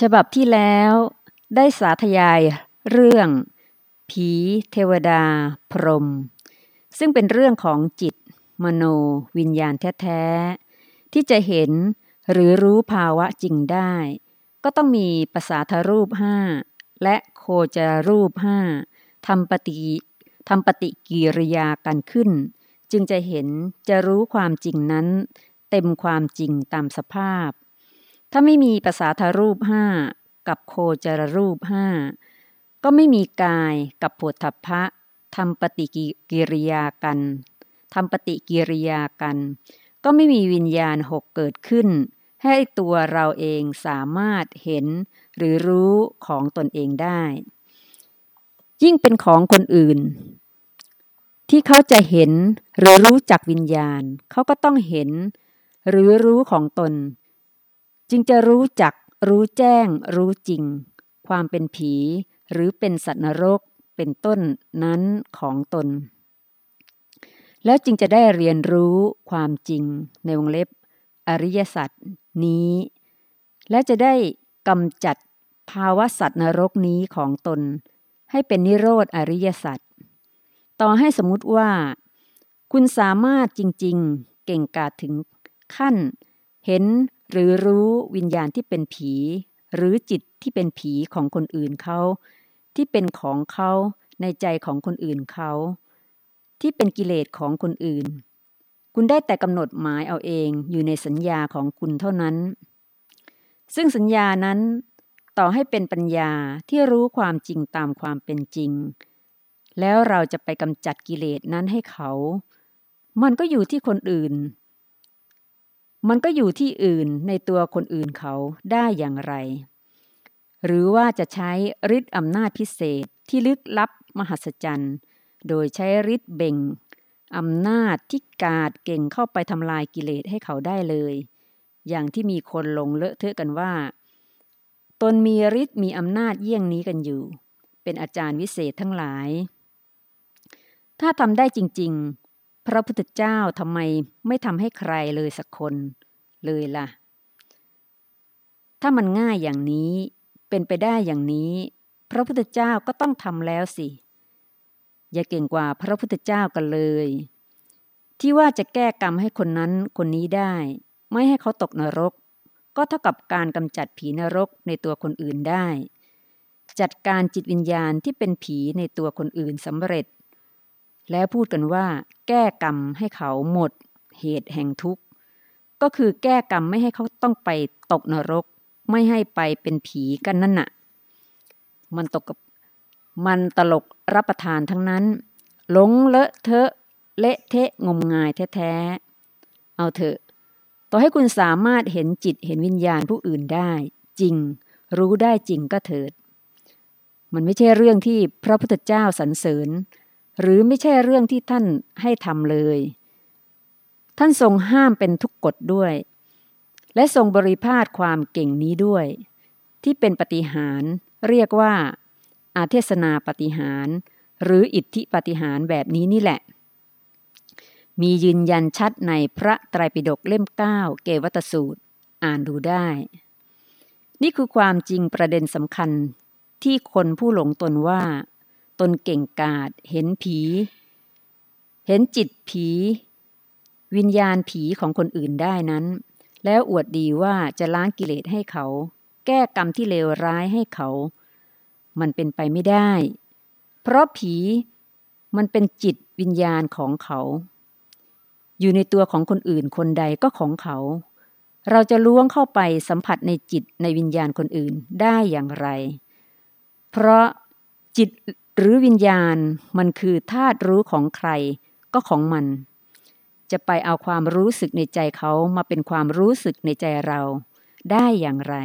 ฉบับที่แล้วได้สาธยายเรื่อง ผีเทวดา พรหมซึ่งเป็นเรื่องของจิต มโน วิญญาณแท้ๆ ที่จะเห็นหรือรู้ภาวะจริงได้ ก็ต้องมีภาษาทรูปห้าและโคจรรูปห้าทำปฏิทำปฏิกิริยากันขึ้น จึงจะเห็นจะรู้ความจริงนั้น เต็มความจริงตามสภาพ ถ้าไม่มีภาษาทรูปห้ากับโคจรรูปห้าก็ไม่มีกายกับโผฏฐะทำปฏิกิริยากันทำปฏิกิริยากัน ก็ไม่มีวิญญาณหกเกิดขึ้น ให้ตัวเราเองสามารถเห็นหรือรู้ของตนเองได้ ยิ่งเป็นของคนอื่น ที่เขาจะเห็นหรือรู้จักวิญญาณ เขาก็ต้องเห็น หรือรู้ของตน จึงจะรู้จักรู้แจ้ง รู้จริง ความเป็นผี หรือเป็นสัตว์นรกเป็นต้นนั้นของตน แล้วจึงจะได้เรียนรู้ความจริงในวงเล็บ อริยสัจนี้ และจะได้กำจัดภาวะสัตว์นรกนี้ของตน ให้เป็นนิโรธอริยสัจต่อให้สมมติว่า คุณสามารถจริง ๆ เก่งกาจถึงขั้น เห็น หรือรู้วิญญาณที่เป็นผี หรือจิตที่เป็นผีของคนอื่นเขา ที่เป็นของเขาในใจของคนอื่นเขา ที่เป็นกิเลสของคนอื่น คุณได้แต่กำหนดหมายเอาเองอยู่ในสัญญาของคุณเท่านั้น ซึ่งสัญญานั้นต่อให้เป็นปัญญาที่รู้ความจริงตามความเป็นจริง แล้วเราจะไปกำจัดกิเลสนั้นให้เขา มันก็อยู่ที่คนอื่น มันก็อยู่ที่อื่นในตัวคนอื่นเขาได้อย่างไร หรือว่าจะใช้ฤทธิ์อำนาจพิเศษที่ลึกลับมหัศจรรย์โดยใช้ฤทธิ์เบ่งอำนาจที่กาดเก่งเข้าไปทำลายกิเลสให้เขาได้เลย อย่างที่มีคนลงเลอะเทอะกันว่า ตนมีฤทธิ์มีอำนาจเยี่ยงนี้กันอยู่ เป็นอาจารย์วิเศษทั้งหลาย ถ้าทำได้จริง ๆ พระพุทธเจ้าทำไมไม่ทำให้ใครเลยสักคนเลยล่ะ ถ้ามันง่ายอย่างนี้เป็นไปได้อย่างนี้ พระพุทธเจ้าก็ต้องทำแล้วสิ อย่าเก่งกว่าพระพุทธเจ้ากันเลย ที่ว่าจะแก้กรรมให้คนนั้นคนนี้ได้ ไม่ให้เขาตกนรก ก็เท่ากับการกำจัดผีนรกในตัวคนอื่นได้ จัดการจิตวิญญาณที่เป็นผีในตัวคนอื่นสำเร็จ แล้วพูดกันว่า แก้กรรมให้เขาหมด เหตุแห่งทุกข์ ก็คือแก้กรรมไม่ให้เขาต้องไปตกนรก ไม่ให้ไปเป็นผีกันนั่นน่ะ มันตกกับมันตลกรับประทานทั้งนั้น หลงเลอะเทอะเละเทะงมงายแท้ๆ เอาเถอะ ต่อให้คุณสามารถเห็นจิตเห็นวิญญาณผู้อื่นได้ จริง รู้ได้จริงก็เถิด มันไม่ใช่เรื่องที่พระพุทธเจ้าสรรเสริญ หรือไม่ใช่เรื่องที่ท่านให้ทำเลย ท่านทรงห้ามเป็นทุกกฎด้วย และทรงบริพาทความเก่งนี้ด้วย ที่เป็นปฏิหารเรียกว่า อาเทศนาปฏิหาร หรืออิทธิปฏิหารแบบนี้นี่แหละ มียืนยันชัดในพระไตรปิฎกเล่ม 9 เกวัตสูตร อ่านดูได้ นี่คือความจริงประเด็นสำคัญที่คนผู้หลงตนว่า ตนเก่งกาจเห็นผี เห็นจิตผี วิญญาณผีของคนอื่นได้นั้น แล้วอวดดีว่าจะล้างกิเลสให้เขา แก้กรรมที่เลวร้ายให้เขา มันเป็นไปไม่ได้ เพราะผีมันเป็นจิตวิญญาณของเขา อยู่ในตัวของคนอื่นคนใดก็ของเขา เราจะล้วงเข้าไปสัมผัสในจิตในวิญญาณคนอื่นได้อย่างไร เพราะจิต หรือวิญญาณมันคือธาตุรู้ของใครก็ของมัน จะไปเอาความรู้สึกในใจเขามาเป็นความรู้สึกในใจเราได้อย่างไร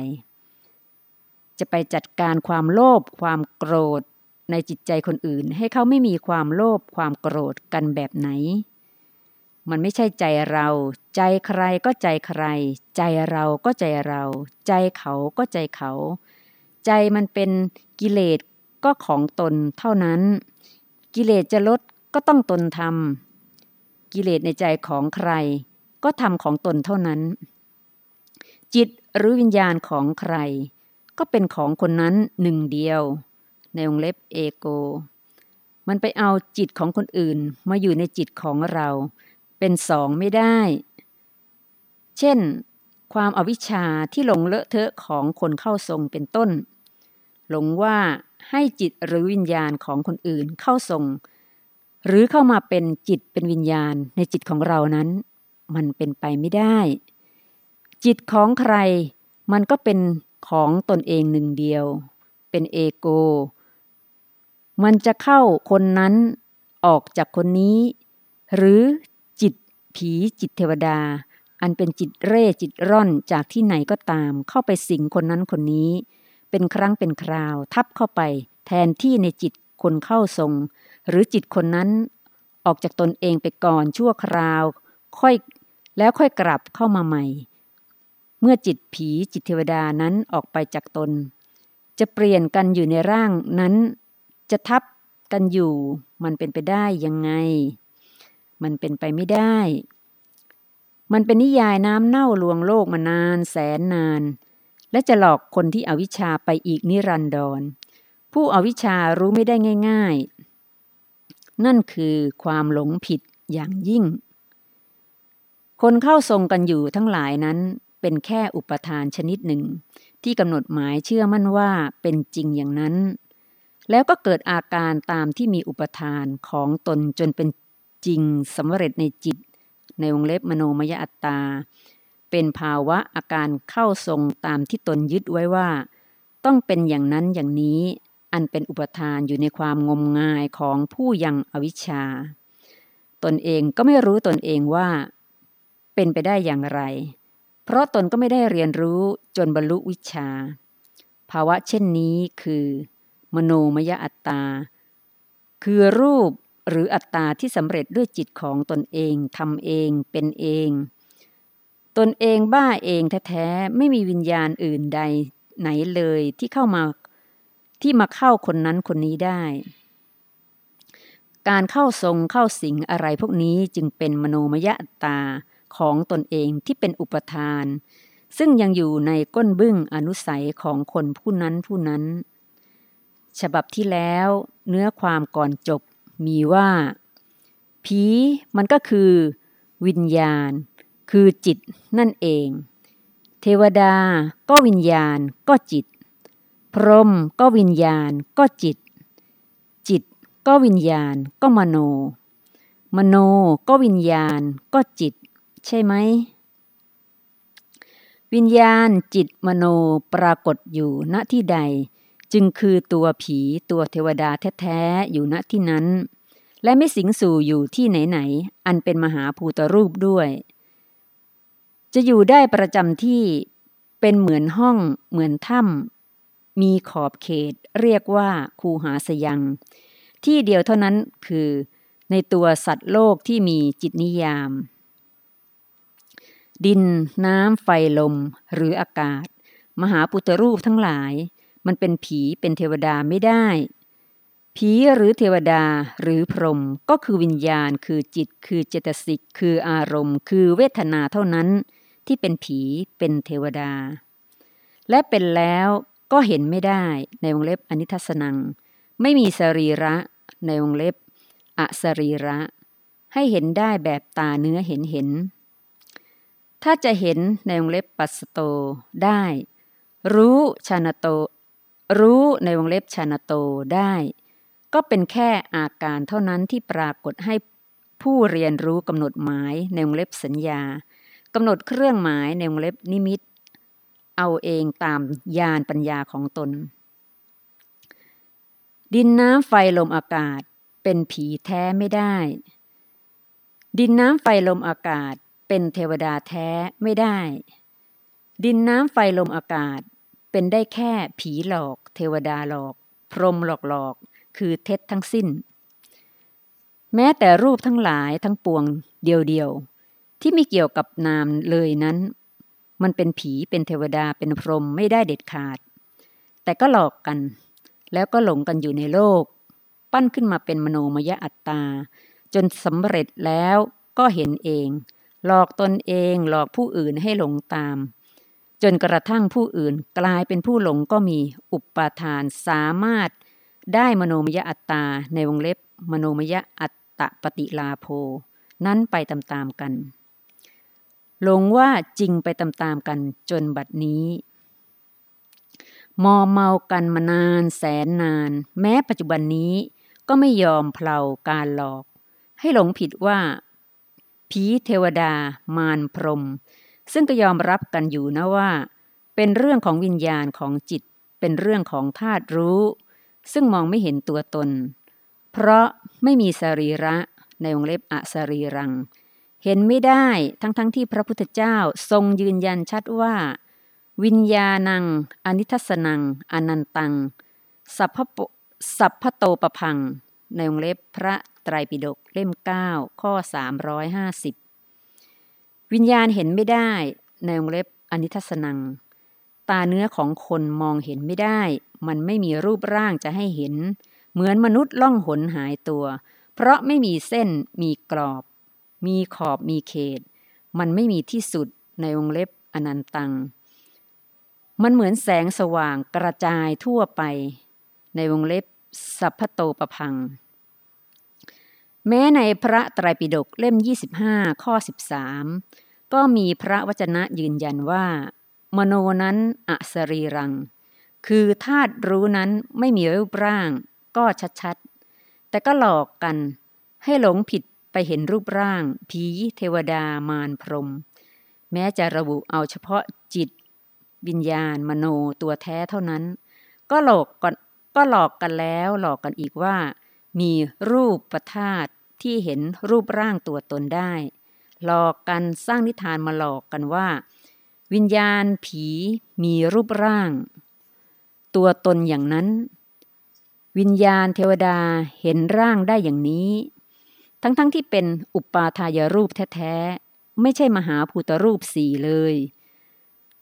จะไปจัดการความโลภความโกรธในจิตใจคนอื่น ให้เขาไม่มีความโลภความโกรธกันแบบไหน มันไม่ใช่ใจเรา ใจใครก็ใจใคร ใจเราก็ใจเรา ใจเขาก็ใจเขา ใจมันเป็นกิเลส ก็ของตนเท่านั้น กิเลสจะลดก็ต้องตนทำกิเลสในใจของใคร ก็ทำของตนเท่านั้น จิตหรือวิญญาณของใคร ก็เป็นของคนนั้นหนึ่งเดียว ในวงเล็บเอโก มันไปเอาจิตของคนอื่นมาอยู่ในจิตของเรา เป็นสองไม่ได้ เช่น ความอาวิชชาที่หลงเลอะเทอะของคนเข้าทรงเป็นต้น หลงว่า ให้จิตหรือวิญญาณของคนอื่นเข้าทรง หรือเข้ามาเป็นจิตเป็นวิญญาณในจิตของเรานั้น มันเป็นไปไม่ได้ จิตของใคร มันก็เป็นของตนเองหนึ่งเดียว เป็นเอโก มันจะเข้าคนนั้นออกจากคนนี้ หรือจิตผีจิตเทวดา อันเป็นจิตเร่จิตร่อนจากที่ไหนก็ตาม เข้าไปสิงคนนั้นคนนี้ เป็นครั้งเป็นคราว ทับเข้าไป แทนที่ในจิตคนเข้าทรง หรือจิตคนนั้น ออกจากตนเองไปก่อนชั่วคราว ค่อยแล้วค่อยกลับเข้ามาใหม่ เมื่อจิตผีจิตเทวดานั้นออกไปจากตน จะเปลี่ยนกันอยู่ในร่างนั้น จะทับกันอยู่ มันเป็นไปได้ยังไง มันเป็นไปไม่ได้ มันเป็นนิยายน้ำเน่าลวงโลกมานานแสนนาน และจะหลอกคนที่อวิชชาไปอีกนิรันดร ผู้อวิชชารู้ไม่ได้ง่าย ๆ นั่นคือความหลงผิดอย่างยิ่ง คนเข้าทรงกันอยู่ทั้งหลายนั้นเป็นแค่อุปทานชนิดหนึ่ง ที่กำหนดหมายเชื่อมั่นว่าเป็นจริงอย่างนั้น แล้วก็เกิดอาการตามที่มีอุปทานของตนจนเป็นจริงสำเร็จในจิต ในวงเล็บมโนมยอัตตา เป็นภาวะอาการเข้าทรงตามที่ตนยึดไว้ว่า ต้องเป็นอย่างนั้นอย่างนี้ อันเป็นอุปทานอยู่ในความงมงายของผู้ยังอวิชชา ตนเองก็ไม่รู้ตนเองว่า เป็นไปได้อย่างไร เพราะตนก็ไม่ได้เรียนรู้จนบรรลุวิชา ภาวะเช่นนี้คือ มโนมยอัตตา คือรูปหรืออัตตาที่สำเร็จด้วยจิตของตนเองทำเองเป็นเอง ตนเองบ้าเองแท้ๆไม่มีวิญญาณอื่นใดไหนเลยที่เข้ามาที่มาเข้าคนนั้นคนนี้ได้ การเข้าทรงเข้าสิงอะไรพวกนี้จึงเป็นมโนมยตตาของตนเองที่เป็นอุปทาน ซึ่งยังอยู่ในก้นบึ้งอนุสัยของคนผู้นั้นผู้นั้น ฉบับที่แล้วเนื้อความก่อนจบมีว่า ผีมันก็คือ วิญญาณ คือจิตนั่นเอง เทวดาก็วิญญาณก็จิต พรหมก็วิญญาณก็จิต จิตก็วิญญาณก็มโน มโนก็วิญญาณก็จิต ใช่ไหม วิญญาณจิตมโนปรากฏอยู่ณที่ใด จึงคือตัวผีตัวเทวดาแท้ๆอยู่ณที่นั้น และไม่สิงสู่อยู่ที่ไหนๆอันเป็นมหาภูตรูปด้วย จะอยู่ได้ประจำที่เป็นเหมือนห้องเหมือนถ้ำมีขอบเขตเรียกว่าคูหาสยัง ที่เดียวเท่านั้นคือในตัวสัตว์โลกที่มีจิตนิยาม ดินน้ำไฟลมหรืออากาศ มหาปุตรูปทั้งหลาย มันเป็นผีเป็นเทวดาไม่ได้ ผีหรือเทวดาหรือพรหมก็คือวิญญาณคือจิตคือเจตสิกคืออารมณ์ คือเวทนาเท่านั้น ที่เป็นผีเป็นเทวดา และเป็นแล้วก็เห็นไม่ได้ในวงเล็บอนิทัศนัง ไม่มีสรีระในวงเล็บอสรีระ ให้เห็นได้แบบตาเนื้อเห็นเห็น ถ้าจะเห็นในวงเล็บปัสโตได้ รู้ชาณโต รู้ในวงเล็บชาณโตได้ ก็เป็นแค่อาการเท่านั้นที่ปรากฏให้ผู้เรียนรู้กำหนดหมายในวงเล็บสัญญา กำหนดเครื่องหมายในวงเล็บนิมิต เอาเองตามญาณปัญญาของตน ดินน้ำไฟลมอากาศเป็นผีแท้ไม่ได้ ดินน้ำไฟลมอากาศเป็นเทวดาแท้ไม่ได้ ดินน้ำไฟลมอากาศเป็นได้แค่ผีหลอก เทวดาหลอก พรมหลอกหลอกคือเท็จทั้งสิ้น แม้แต่รูปทั้งหลายทั้งปวงเดียวๆ ที่ไม่เกี่ยวกับนามเลยนั้น มันเป็นผีเป็นเทวดาเป็นพรหมไม่ได้เด็ดขาด แต่ก็หลอกกัน แล้วก็หลงกันอยู่ในโลก ปั้นขึ้นมาเป็นมโนมยอัตตา จนสำเร็จแล้วก็เห็นเอง หลอกตนเองหลอกผู้อื่นให้หลงตามจจนกระทั่งผู้อื่นกลายเป็นผู้หลงก็มีอุปาทานสามารถได้มโนมยอัตตาในวงเล็บมโนมยอัตตปฏิลาโภ นั้นไปตามๆกัน หลงว่าจริงไปตามๆกันจนบัดนี้ มอเมากันมานานแสนนาน แม้ปัจจุบันนี้ก็ไม่ยอมเพลาการหลอก ให้หลงผิดว่า ผีเทวดามารพรม ซึ่งก็ยอมรับกันอยู่นะว่า เป็นเรื่องของวิญญาณของจิต เป็นเรื่องของธาตุรู้ ซึ่งมองไม่เห็นตัวตน เพราะไม่มีสรีระในวงเล็บอสรีรัง เห็นไม่ได้ทั้งๆทที่พระพุทธเจ้าทรงยืนยันชัดว่า วิญญาณัง อนิทัศนัง อนันตัง สัพพสัพพโตปพัง ในวงเล็บพระไตรปิฎกเล่ม 9 ข้อ 350 วิญญาณเห็นไม่ได้ ในวงเล็บอนิทัศนัง ตาเนื้อของคนมองเห็นไม่ได้ มันไม่มีรูปร่างจะให้เห็น เหมือนมนุษย์ล่องหนหายตัว เพราะไม่มีเส้นมีกรอบ มีขอบมีเขต มันไม่มีที่สุดในวงเล็บอนันตัง มันเหมือนแสงสว่างกระจายทั่วไป ในวงเล็บสัพพโตประพัง แม้ในพระไตรปิฎกเล่ม 25 ข้อ 13 ก็มีพระวจนะยืนยันว่า มโนนั้นอสรีรัง คือธาตุรู้นั้นไม่มีรูปร่าง ก็ชัดๆ แต่ก็หลอกกันให้หลงผิด ไปเห็นรูปร่าง ผี เทวดามารพรม แม้จะระบุเอาเฉพาะจิต วิญญาณ มโนตัวแท้เท่านั้น ก็หลอกกันก็หลอกกันแล้วหลอกกันอีกว่า มีรูปประธาตที่เห็นรูปร่างตัวตนได้ หลอกกันสร้างนิทานมาหลอกกันว่า วิญญาณผีมีรูปร่าง ตัวตนอย่างนั้น วิญญาณเทวดาเห็นร่างได้อย่างนี้ ทั้งๆทที่เป็นอุปาทายรูปแท้ๆ ไม่ใช่มหาภูตรูปสี่เลย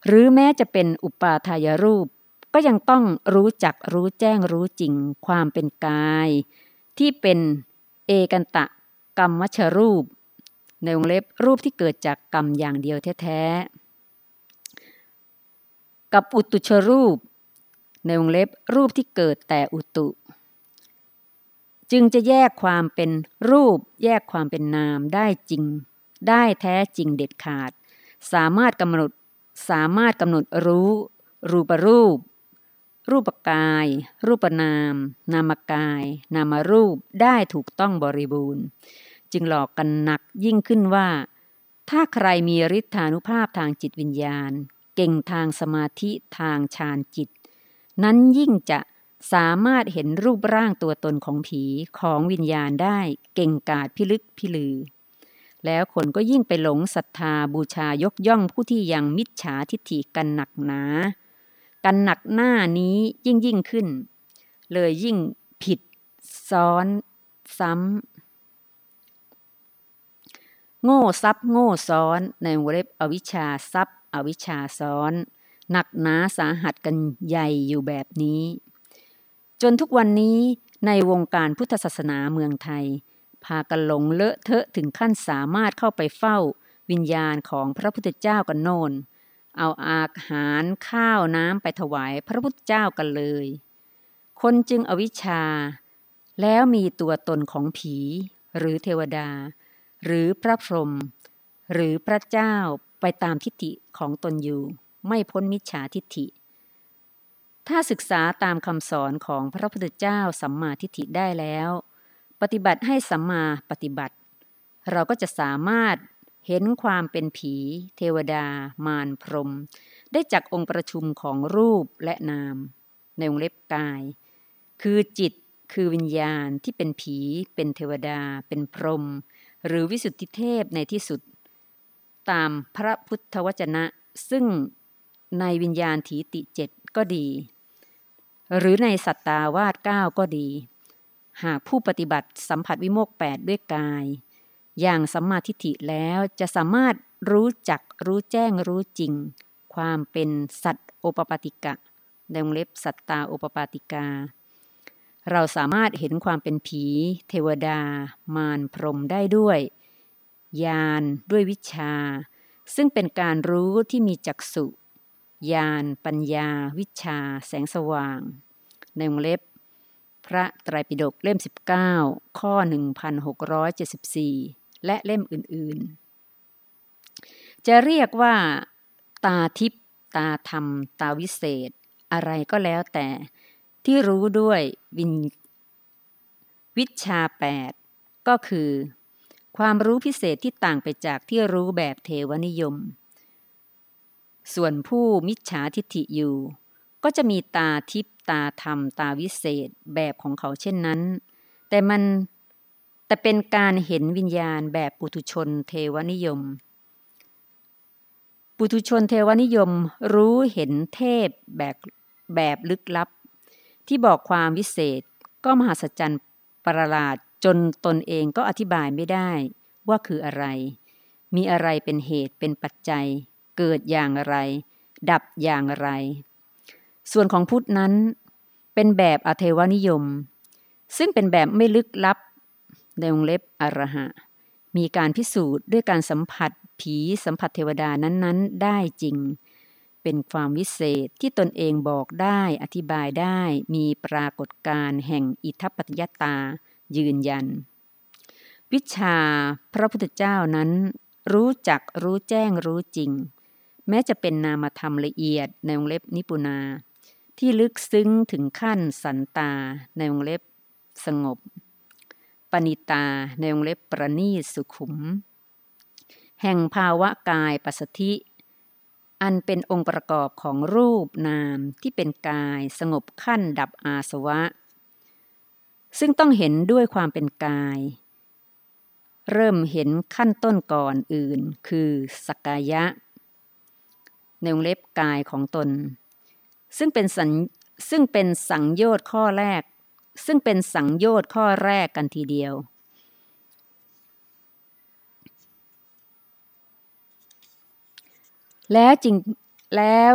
หรือแม้จะเป็นอุปาทายรูป ก็ยังต้องรู้จักรู้แจ้งรู้จริงความเป็นกาย ที่เป็นเอกันตะกรรมวัชรูป ในวงเล็บรูปที่เกิดจากกรรมอย่างเดียวแท้ๆ กับอุตุชรูป ในวงเล็บรูปที่เกิดแต่อุตุ จึงจะแยกความเป็นรูป แยกความเป็นนามได้จริง ได้แท้จริงเด็ดขาด สามารถกำหนดสามารถกำหนดรู้ รูปรูป รูปกาย รูปนาม นามกาย นามรูปได้ถูกต้องบริบูรณ์ จึงหลอกกันหนักยิ่งขึ้นว่า ถ้าใครมีฤทธานุภาพทางจิตวิญญาณ เก่งทางสมาธิทางฌานจิต นั้นยิ่งจะ สามารถเห็นรูปร่างตัวตนของผีของวิญญาณได้เก่งกาจพิลึกพิลือ แล้วคนก็ยิ่งไปหลงศรัทธาบูชายกย่องผู้ที่ยังมิจฉาทิฏฐิกันหนักหนา กันหนักหน้านี้ยิ่งยิ่งขึ้น เลยยิ่งผิดซ้อน ซ้ำ โง่ซับโง่ซ้อนในวงเล็บอวิชชาซับอวิชชาซ้อน หนักหนาสาหัสกันใหญ่อยู่แบบนี้ จนทุกวันนี้ในวงการพุทธศาสนาเมืองไทย พากันหลงเลอะเทอะถึงขั้นสามารถเข้าไปเฝ้า วิญญาณของพระพุทธเจ้ากันโนนเอาอาหารข้าวน้ำไปถวายพระพุทธเจ้ากันเลย คนจึงอวิชชา แล้วมีตัวตนของผี หรือเทวดา หรือพระพรหมหรือพระเจ้าไปตามทิฏฐิของตนอยู่ ไม่พ้นมิจฉาทิฏฐิ ถ้าศึกษาตามคำสอนของพระพุทธเจ้าสัมมาทิฏฐิได้แล้ว ปฏิบัติให้สัมมาปฏิบัติ เราก็จะสามารถเห็นความเป็นผี เทวดา มารพรม ได้จากองค์ประชุมของรูปและนาม ในวงเล็บกาย คือจิตคือวิญญาณที่เป็นผี เป็นเทวดา เป็นพรม หรือวิสุทธิเทพในที่สุด ตามพระพุทธวจนะ ซึ่งในวิญญาณถีติเจ็ดก็ดี หรือในสัตตาวาสเก้าก็ดี หากผู้ปฏิบัติสัมผัสวิโมกแปดด้วยกาย อย่างสัมมาทิฏฐิแล้วจะสามารถรู้จักรู้แจ้งรู้จริง ความเป็นสัตโอปปาติกะในวงเล็บสัตตาโอปปาติกา เราสามารถเห็นความเป็นผี เทวดา มารพรมได้ด้วยญาณด้วยวิชา ซึ่งเป็นการรู้ที่มีจักสุ ญาณ ปัญญา วิชา แสงสว่าง ในวงเล็บ พระไตรปิฎกเล่ม 19 ข้อ 1674 และเล่มอื่นๆ จะเรียกว่าตาทิพตาธรรม ตาวิเศษ อะไรก็แล้วแต่ ที่รู้ด้วยวินวิชาแปดก็คือ ความรู้พิเศษที่ต่างไปจากที่รู้แบบเทวนิยม ส่วนผู้มิจฉาทิฏฐิอยู่ ก็จะมีตาทิพตาธรรม ตาวิเศษแบบของเขาเช่นนั้น แต่มันแต่เป็นการเห็นวิญญาณแบบปุถุชนเทวนิยม ปุถุชนเทวนิยมรู้เห็นเทพแบบแบบลึกลับ ที่บอกความวิเศษก็มหัศจรรย์ประหลาดจนตนเองก็อธิบายไม่ได้ว่าคืออะไร มีอะไรเป็นเหตุเป็นปัจจัย เกิดอย่างไร ดับอย่างไร ส่วนของพุทธนั้น เป็นแบบอเทวนิยม ซึ่งเป็นแบบไม่ลึกลับในวงเล็บอรหะ มีการพิสูจน์ด้วยการสัมผัสผีสัมผัสเทวดานั้นๆ ได้จริง เป็นความวิเศษที่ตนเองบอกได้อธิบายได้มีปรากฏการแห่งอิทัปปัจยตายืนยัน วิชาพระพุทธเจ้านั้นรู้จักรู้แจ้งรู้จริง แม้จะเป็นนามธรรมละเอียดในวงเล็บนิปุนา ที่ลึกซึ้งถึงขั้นสันตาในวงเล็บสงบ ปณิตาในวงเล็บประณีสุขุม แห่งภาวะกายปัสสธิ อันเป็นองค์ประกอบของรูปนามที่เป็นกายสงบขั้นดับอาสวะ ซึ่งต้องเห็นด้วยความเป็นกาย เริ่มเห็นขั้นต้นก่อนอื่น คือสกายะ ในวงเล็บกายของตน ซึ่งเป็นสัญซึ่งเป็นสังโยชน์ข้อแรก ซึ่งเป็นสังโยชน์ข้อแรกกันทีเดียว แล้วจึงแล้ว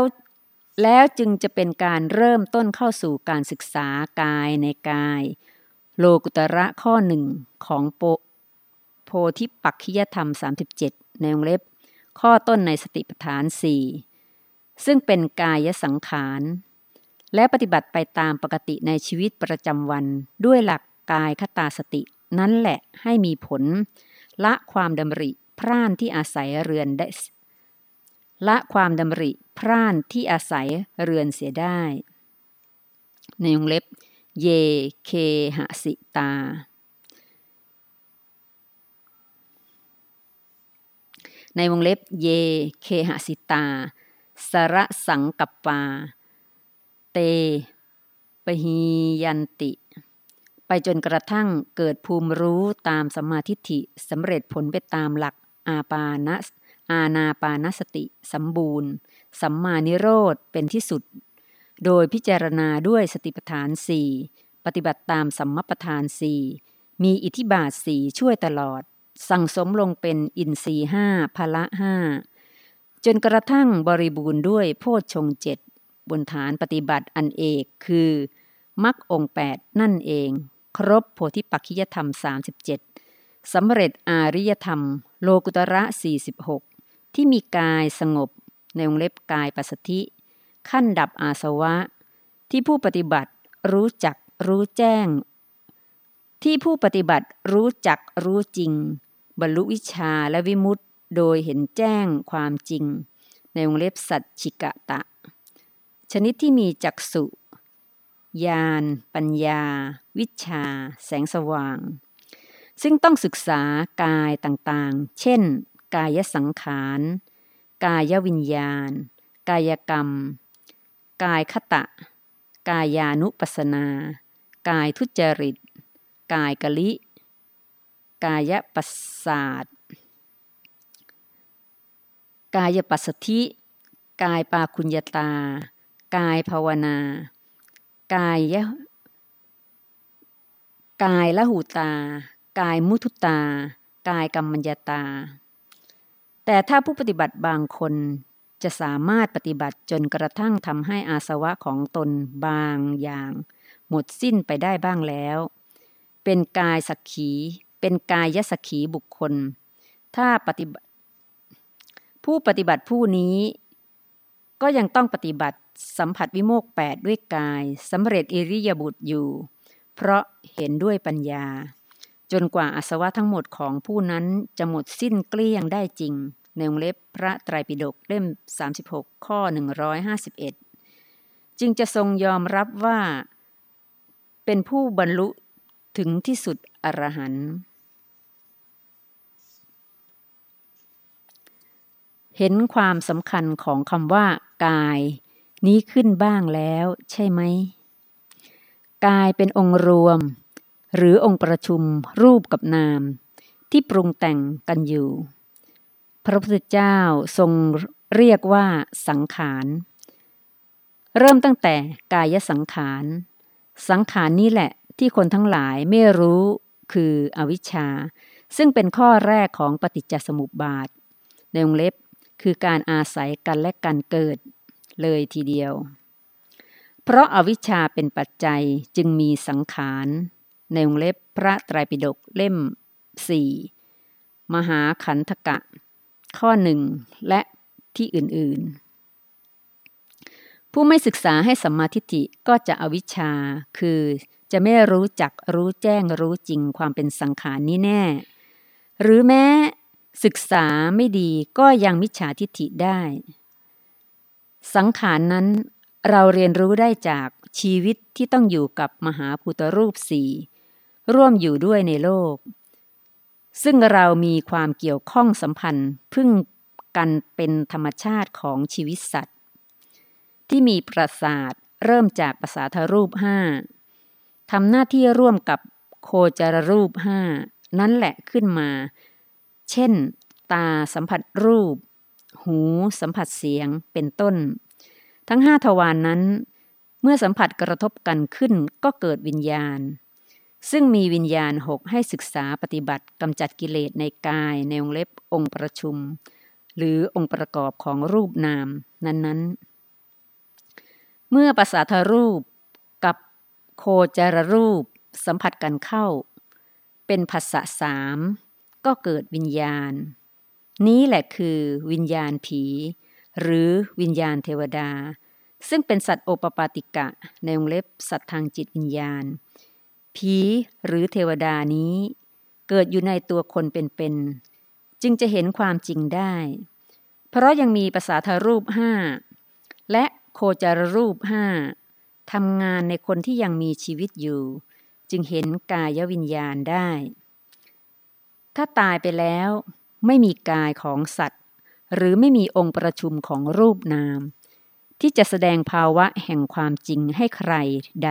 แล้วจึงจะเป็นการเริ่มต้นเข้าสู่การศึกษากายในกาย โลกุตระข้อหนึ่งของโปโพธิปักขิยธรรม 37 ในวงเล็บ ข้อต้นในสติปัฏฐานสี่ ซึ่งเป็นกายสังขาร และปฏิบัติไปตามปกติในชีวิตประจำวัน ด้วยหลักกายคตาสติ นั่นแหละให้มีผล ละความดำริพร่านที่อาศัยเรือนได้ละความดำริพร่านที่อาศัยเรือนเสียได้ ในวงเล็บ เยเคหสิตา ในวงเล็บ เยเคหสิตา สระสังกัปา เตปหียันติ ไปจนกระทั่งเกิดภูมิรู้ตามสมาธิิสำเร็จผลไปตามหลักอาปานอาณาปานสติสมบูรณ์ สัมมานิโรธเป็นที่สุด โดยพิจารณาด้วยสติปัฏฐานสี่ปฏิบัติตามสัมมปทานสี่มีอิทธิบาทสี่ช่วยตลอด สั่งสมลงเป็นอินทรีห้าพละห้า จนกระทั่งบริบูรณ์ด้วยโพชฌงเจ็ดบนฐานปฏิบัติอันเอกคือมรรคองแปดนั่นเอง ครบโพธิปักขิยธรรม 37สำเร็จอาริยธรรม โลกุตระ 46 ที่มีกายสงบในวงเล็บกายปัสสธิ ขั้นดับอาสวะ ที่ผู้ปฏิบัติรู้จักรู้แจ้ง ที่ผู้ปฏิบัติรู้จักรู้จริง บรรลุวิชาและวิมุตติ โดยเห็นแจ้งความจริง ในวงเล็บสัจฉิกะตะ ชนิดที่มีจักสุญาณปัญญา วิชา แสงสว่าง ซึ่งต้องศึกษากายต่างๆ เช่น กายสังขาร กายวิญญาณ กายกรรม กายคตะ กายานุปัสนา กายทุจริต กายกะลิ กายปัสสาท กายปัสสธิ กายปาคุญญตา กายภาวนา กายยะกายละหูตา กายมุทุตา กายกรรมัญญาตา แต่ถ้าผู้ปฏิบัติบางคนจะสามารถปฏิบัติจนกระทั่งทำให้อาสวะของตนบางอย่าง หมดสิ้นไปได้บ้างแล้ว เป็นกายสักขี เป็นกายยสักขีบุคคล ถ้าปฏิบัติ ผู้ปฏิบัติผู้นี้ ก็ยังต้องปฏิบัติสัมผัสวิโมกแปดด้วยกายสำเร็จอิริยาบุตรอยู่ เพราะเห็นด้วยปัญญา จนกว่าอาสวะทั้งหมดของผู้นั้นจะหมดสิ้นเกลี้ยงได้จริงในวงเล็บพระไตรปิฎกเล่ม 36 ข้อ 151 จึงจะทรงยอมรับว่า เป็นผู้บรรลุถึงที่สุดอรหันต์ เห็นความสำคัญของคำว่า กาย นี้ขึ้นบ้างแล้วใช่ไหม กายเป็นองค์รวม หรือองค์ประชุมรูปกับนาม ที่ปรุงแต่งกันอยู่ พระพุทธเจ้าทรงเรียกว่าสังขาร เริ่มตั้งแต่กายสังขาร สังขารนี้แหละที่คนทั้งหลายไม่รู้คืออวิชชา ซึ่งเป็นข้อแรกของปฏิจจสมุปบาท ในวงเล็บ คือการอาศัยกันและกันเกิดเลยทีเดียว เพราะอาวิชชาเป็นปัจจัยจึงมีสังขาร ในวงเล็บพระไตรปิฎกเล่ม 4 มหาขันธกะ ข้อหนึ่งและที่อื่นๆ ผู้ไม่ศึกษาให้สัมมาทิฏฐิก็จะอวิชชา คือจะไม่รู้จักรู้แจ้งรู้จริงความเป็นสังขารนี้แน่ หรือแม้ ศึกษาไม่ดีก็ยังมิจฉาทิฏฐิได้ สังขารนนั้นเราเรียนรู้ได้จากชีวิตที่ต้องอยู่กับมหาพุทธรูปสี่ร่วมอยู่ด้วยในโลก ซึ่งเรามีความเกี่ยวข้องสัมพันธ์พึ่งกันเป็นธรรมชาติของชีวิตสัตว์ ที่มีประสาทเริ่มจากภาษาทรูปห้าทำหน้าที่ร่วมกับโคจรรูปห้านั่นแหละขึ้นมา เช่น ตาสัมผัสรูป หูสัมผัสเสียงเป็นต้น ทั้งห้าทวารนนั้น เมื่อสัมผัสกระทบกันขึ้นก็เกิดวิญญาณ ซึ่งมีวิญญาณหกให้ศึกษาปฏิบัติกำจัดกิเลสในกายในองเล็บองค์ประชุม หรือองค์ประกอบของรูปนาม นั้นๆ เมื่อภาษาทรูปกับโคจรรูปสัมผัสกันเข้า เป็นภาษาสาม ก็เกิดวิญญาณ นี้แหละคือวิญญาณผี หรือวิญญาณเทวดา ซึ่งเป็นสัตว์โอปปาติกะในวงเล็บสัตว์ทางจิตวิญญาณ ผีหรือเทวดานี้ เกิดอยู่ในตัวคนเป็นๆจึงจะเห็นความจริงได้ เพราะยังมีภาษาทารูปห้าและโคจรรูปห้าทำงานในคนที่ยังมีชีวิตอยู่ จึงเห็นกายวิญญาณได้ ถ้าตายไปแล้วไม่มีกายของสัตว์ หรือไม่มีองค์ประชุมของรูปนาม ที่จะแสดงภาวะแห่งความจริงให้ใครใด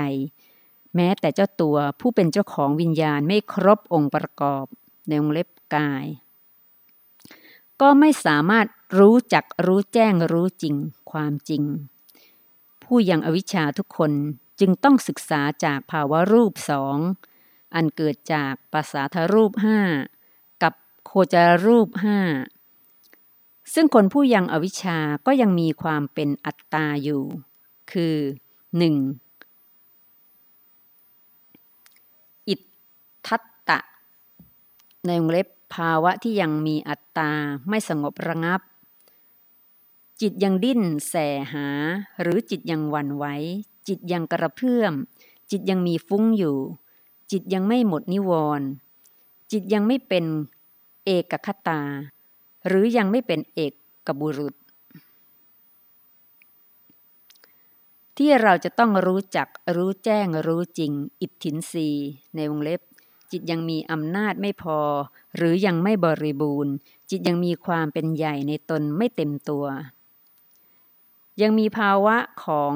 แม้แต่เจ้าตัวผู้เป็นเจ้าของวิญญาณไม่ครบองค์ประกอบในวงเล็บกาย ก็ไม่สามารถรู้จักรู้แจ้งรู้จริงความจริง ผู้ยังอวิชชาทุกคนจึงต้องศึกษาจากภาวะรูปสองอันเกิดจากภาษาทรูปห้า โคจรรูปห้าซึ่งคนผู้ยังอวิชชาก็ยังมีความเป็นอัตตาอยู่ คือ 1. อิทธัตตะ ในวงเล็บภาวะที่ยังมีอัตตาไม่สงบระงับ จิตยังดิ้นแสหา หรือจิตยังวันไหวจิตยังกระเพื่อม จิตยังมีฟุ้งอยู่ จิตยังไม่หมดนิวรณ์จิตยังไม่เป็น เอกคตา หรือยังไม่เป็นเอกกบุรุษ ที่เราจะต้องรู้จักรู้แจ้งรู้จริง อิทธินรีในวงเล็บ จิตยังมีอำนาจไม่พอ หรือยังไม่บริบูรณ์ จิตยังมีความเป็นใหญ่ในตนไม่เต็มตัว ยังมีภาวะของ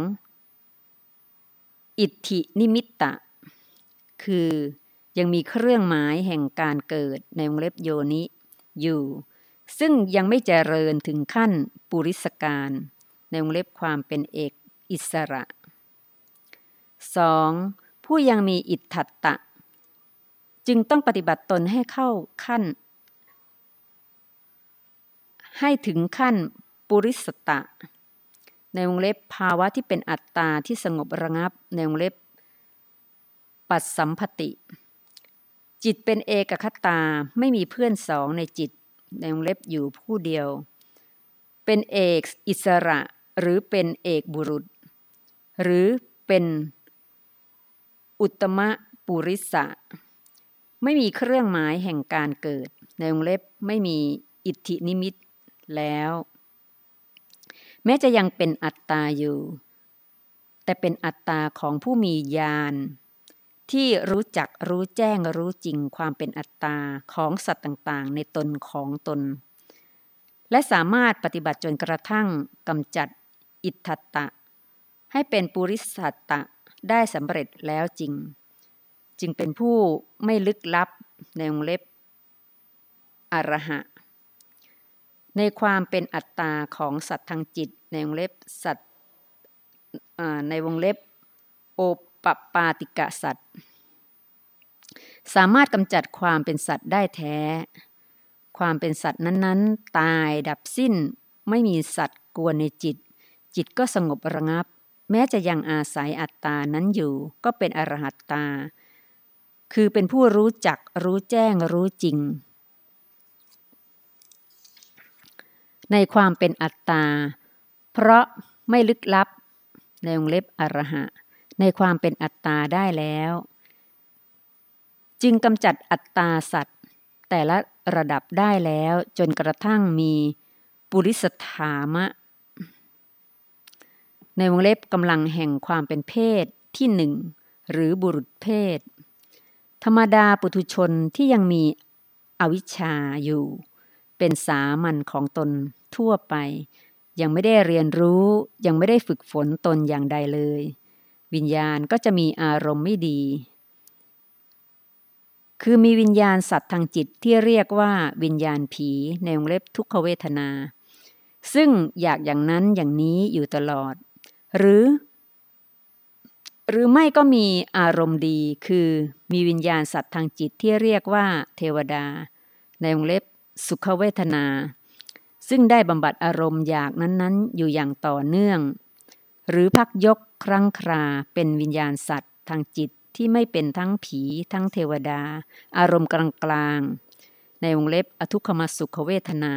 อิทธินิมิตตะ คือ ยังมีเครื่องหมายแห่งการเกิดในวงเล็บโยนิอยู่ ซึ่งยังไม่เจริญถึงขั้นปุริสการ ในวงเล็บความเป็นเอกอิสระ 2. ผู้ยังมีอิทธัตตะ จึงต้องปฏิบัติตนให้เข้าขั้น ให้ถึงขั้นปุริสตะ ในวงเล็บภาวะที่เป็นอัตตาที่สงบระงับในวงเล็บปัสสัมพติ จิตเป็นเอกคตาไม่มีเพื่อนสองในจิตในวงเล็บอยู่ผู้เดียว เป็นเอกอิสระหรือเป็นเอกบุรุษ หรือเป็นอุตมะปุริสะไม่มีเครื่องหมายแห่งการเกิด ในวงเล็บไม่มีอิทธินิมิตแล้ว แม้จะยังเป็นอัตตาอยู่ แต่เป็นอัตตาของผู้มีญาณ ที่รู้จักรู้แจ้งรู้จริงความเป็นอัตตาของสัตว์ต่างๆ ในตนของตน และสามารถปฏิบัติจนกระทั่งกำจัดอิทธตะ ให้เป็นปุริสัตตะได้สำเร็จแล้วจริง จึงเป็นผู้ไม่ลึกลับในวงเล็บอรหะ ในความเป็นอัตตาของสัตว์ทางจิตในวงเล็บสัตว์ในวงเล็บโอป ปปาติกะสัตว์ สามารถกำจัดความเป็นสัตว์ได้แท้ ความเป็นสัตว์นั้นๆ ตายดับสิ้น ไม่มีสัตว์กวนในจิต จิตก็สงบระงับ แม้จะยังอาศัยอัตตานั้นอยู่ก็เป็นอรหัตตา คือเป็นผู้รู้จักรู้แจ้งรู้จริง ในความเป็นอัตตา เพราะไม่ลึกลับในวงเล็บอรหะ ในความเป็นอัตตาได้แล้ว จึงกำจัดอัตตาสัตว์ แต่ละระดับได้แล้วจนกระทั่งมีปุริสถามะ ในวงเล็บกำลังแห่งความเป็นเพศที่หนึ่งหรือบุรุษเพศ ธรรมดาปุถุชนที่ยังมีอวิชชาอยู่ เป็นสามัญของตนทั่วไป ยังไม่ได้เรียนรู้ยังไม่ได้ฝึกฝนตนอย่างใดเลย วิญญาณก็จะมีอารมณ์ไม่ดี คือมีวิญญาณสัตว์ทางจิตที่เรียกว่าวิญญาณผีในวงเล็บทุกขเวทนา ซึ่งอยากอย่างนั้นอย่างนี้อยู่ตลอด หรือ หรือไม่ก็มีอารมณ์ดีคือมีวิญญาณสัตว์ทางจิตที่เรียกว่าเทวดา ในวงเล็บสุขเวทนา ซึ่งได้บำบัดอารมณ์อยากนั้นๆ อยู่อย่างต่อเนื่อง หรือพักยก ครั้งคราเป็นวิญญาณสัตว์ทางจิตที่ไม่เป็นทั้งผีทั้งเทวดา อารมณ์กลางๆ ในวงเล็บอทุกขมสุขเวทนา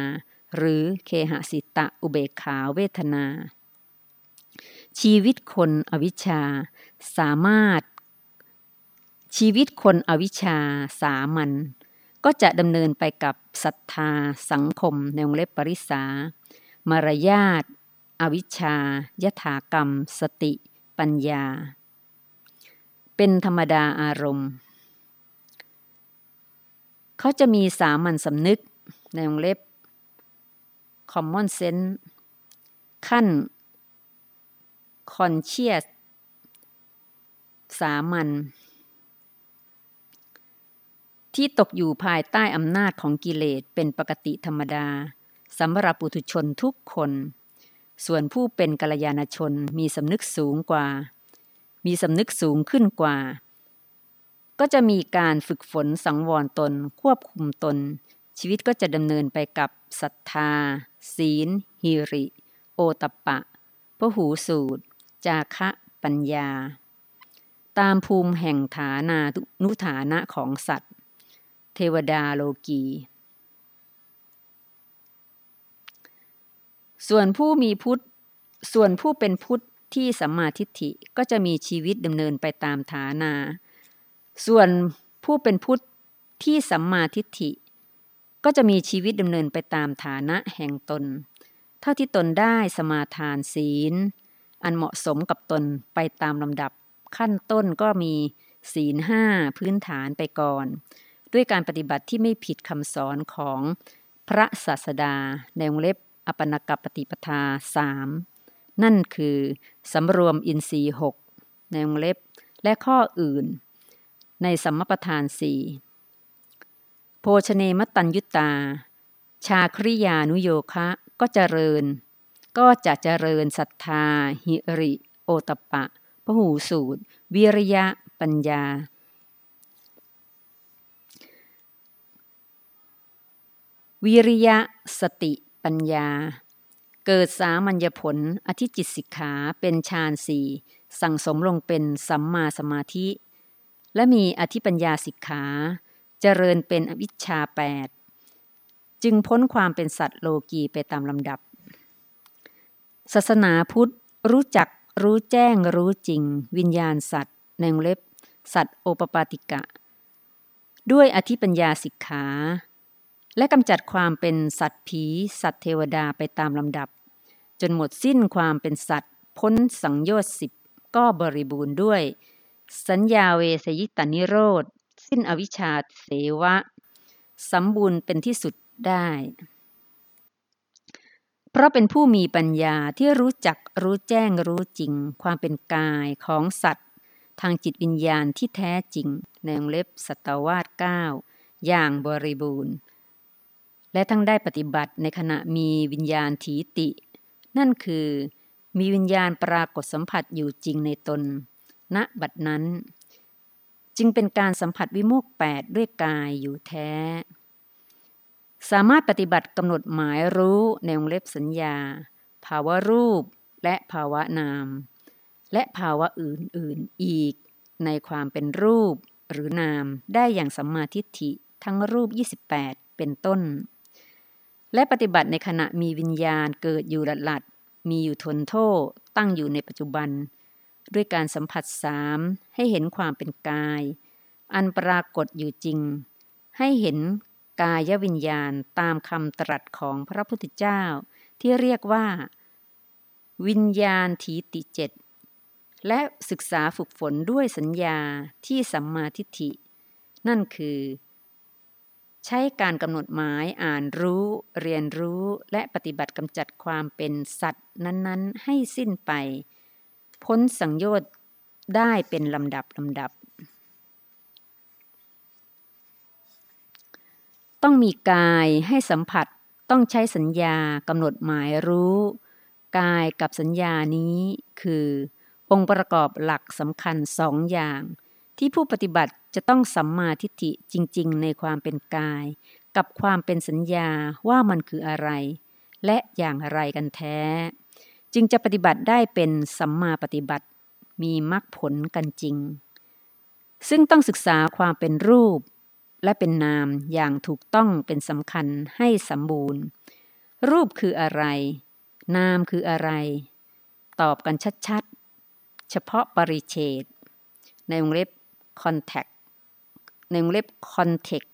หรือเคหสิตะอุเบกขาเวทนา ชีวิตคนอวิชชาสามารถ ชีวิตคนอวิชชาสามัญก็จะดำเนินไปกับศรัทธา สังคม ในวงเล็บปริษามารยาทอวิชชายถากรรม สติ ปัญญา เป็นธรรมดาอารมณ์ เขาจะมีสามัญสำนึกในวงเล็บ common sense ขั้น conscious สามัญที่ตกอยู่ภายใต้อำนาจของกิเลสเป็นปกติธรรมดาสำหรับปุถุชนทุกคน ส่วนผู้เป็นกัลยาณชนมีสำนึกสูงกว่า มีสำนึกสูงขึ้นกว่า ก็จะมีการฝึกฝนสังวรตน ควบคุมตน ชีวิตก็จะดำเนินไปกับศรัทธา ศีลฮิริ โอตปะพหูสูตร จาคะปัญญา ตามภูมิแห่งฐานานุฐานะของสัตว์ เทวดาโลกี ส่วนผู้มีพุทธ ส่วนผู้เป็นพุทธที่สัมมาทิฏฐิก็จะมีชีวิตดำเนินไปตามฐานา ส่วนผู้เป็นพุทธที่สัมมาทิฏฐิ ก็จะมีชีวิตดำเนินไปตามฐานะแห่งตน เท่าที่ตนได้สมาทานศีล อันเหมาะสมกับตนไปตามลำดับ ขั้นต้นก็มีศีลห้าพื้นฐานไปก่อน ด้วยการปฏิบัติที่ไม่ผิดคำสอนของพระศาสดาในวงเล็บ อปนกปฏิปทาสามนั่นคือสำรวมอินทรีย์หกในวงเล็บและข้ออื่น ในสัมมปทานสี่โภชเนมตัญยุตา ชาคริยานุโยคะก็เจริญ ก็จะเจริญศรัทธา หิริ โอตปะพหูสูตร วิริยะ ปัญญา วิริยะ สติ ปัญญา เกิดสามัญญผล อธิจิตสิกขาเป็นฌานสี่สั่งสมลงเป็นสัมมาสมาธิ และมีอธิปัญญาสิกขา เจริญเป็นอวิชชาแปดจึงพ้นความเป็นสัตว์โลกีไปตามลำดับ ศาสนาพุทธรู้จักรู้แจ้งรู้จริง วิญญาณสัตว์ในวงเล็บ สัตว์โอปปาติกะ ด้วยอธิปัญญาสิกขา และกำจัดความเป็นสัตว์ผี สัตว์เทวดาไปตามลำดับ จนหมดสิ้นความเป็นสัตว์ พ้นสังโยชน์สิบก็บริบูรณ์ด้วย สัญญาเวสยิตานิโรธ สิ้นอวิชชาเสวะ สมบูรณ์เป็นที่สุดได้ เพราะเป็นผู้มีปัญญาที่รู้จักรู้แจ้งรู้จริง ความเป็นกายของสัตว์ ทางจิตวิญญาณที่แท้จริงในวงเล็บสตวาสเก้าอย่างบริบูรณ์ และทั้งได้ปฏิบัติในขณะมีวิญญาณถีติ นั่นคือ มีวิญญาณปรากฏสัมผัสอยู่จริงในตน ณบัดนั้น จึงเป็นการสัมผัสวิโมกแปดด้วยกายอยู่แท้ สามารถปฏิบัติกำหนดหมายรู้ในวงเล็บสัญญา ภาวะรูปและภาวะนาม และภาวะอื่นๆอีก ในความเป็นรูปหรือนามได้อย่างสัมมาทิฏฐิทั้งรูป 28 เป็นต้น และปฏิบัติในขณะมีวิญญาณเกิดอยู่หลัดหลัดมีอยู่ทนโทษตั้งอยู่ในปัจจุบัน ด้วยการสัมผัสสามให้เห็นความเป็นกาย อันปรากฏอยู่จริง ให้เห็นกายวิญญาณตามคำตรัสของพระพุทธเจ้า ที่เรียกว่า วิญญาณทีติเจ็ดและศึกษาฝึกฝนด้วยสัญญาที่สัมมาทิฏฐิ นั่นคือ ใช้การกำหนดหมายอ่านรู้ เรียนรู้และปฏิบัติกำจัดความเป็นสัตว์นั้นๆ ให้สิ้นไป พ้นสังโยชน์ได้เป็นลำดับลำดับ ต้องมีกายให้สัมผัสต้องใช้สัญญากำหนดหมายรู้ กายกับสัญญานี้คือ องค์ประกอบหลักสำคัญสองอย่าง ที่ผู้ปฏิบัติจะต้องสัมมาทิฏฐิจริง ๆ ในความเป็นกาย กับความเป็นสัญญาว่ามันคืออะไร และอย่างไรกันแท้ จึงจะปฏิบัติได้เป็นสัมมาปฏิบัติมีมรรคผลกันจริง ซึ่งต้องศึกษาความเป็นรูป และเป็นนามอย่างถูกต้องเป็นสำคัญให้สมบูรณ์ รูปคืออะไร นามคืออะไร ตอบกันชัดๆ เฉพาะปริเฉดในวงเล็บ contact ในวงเล็บ context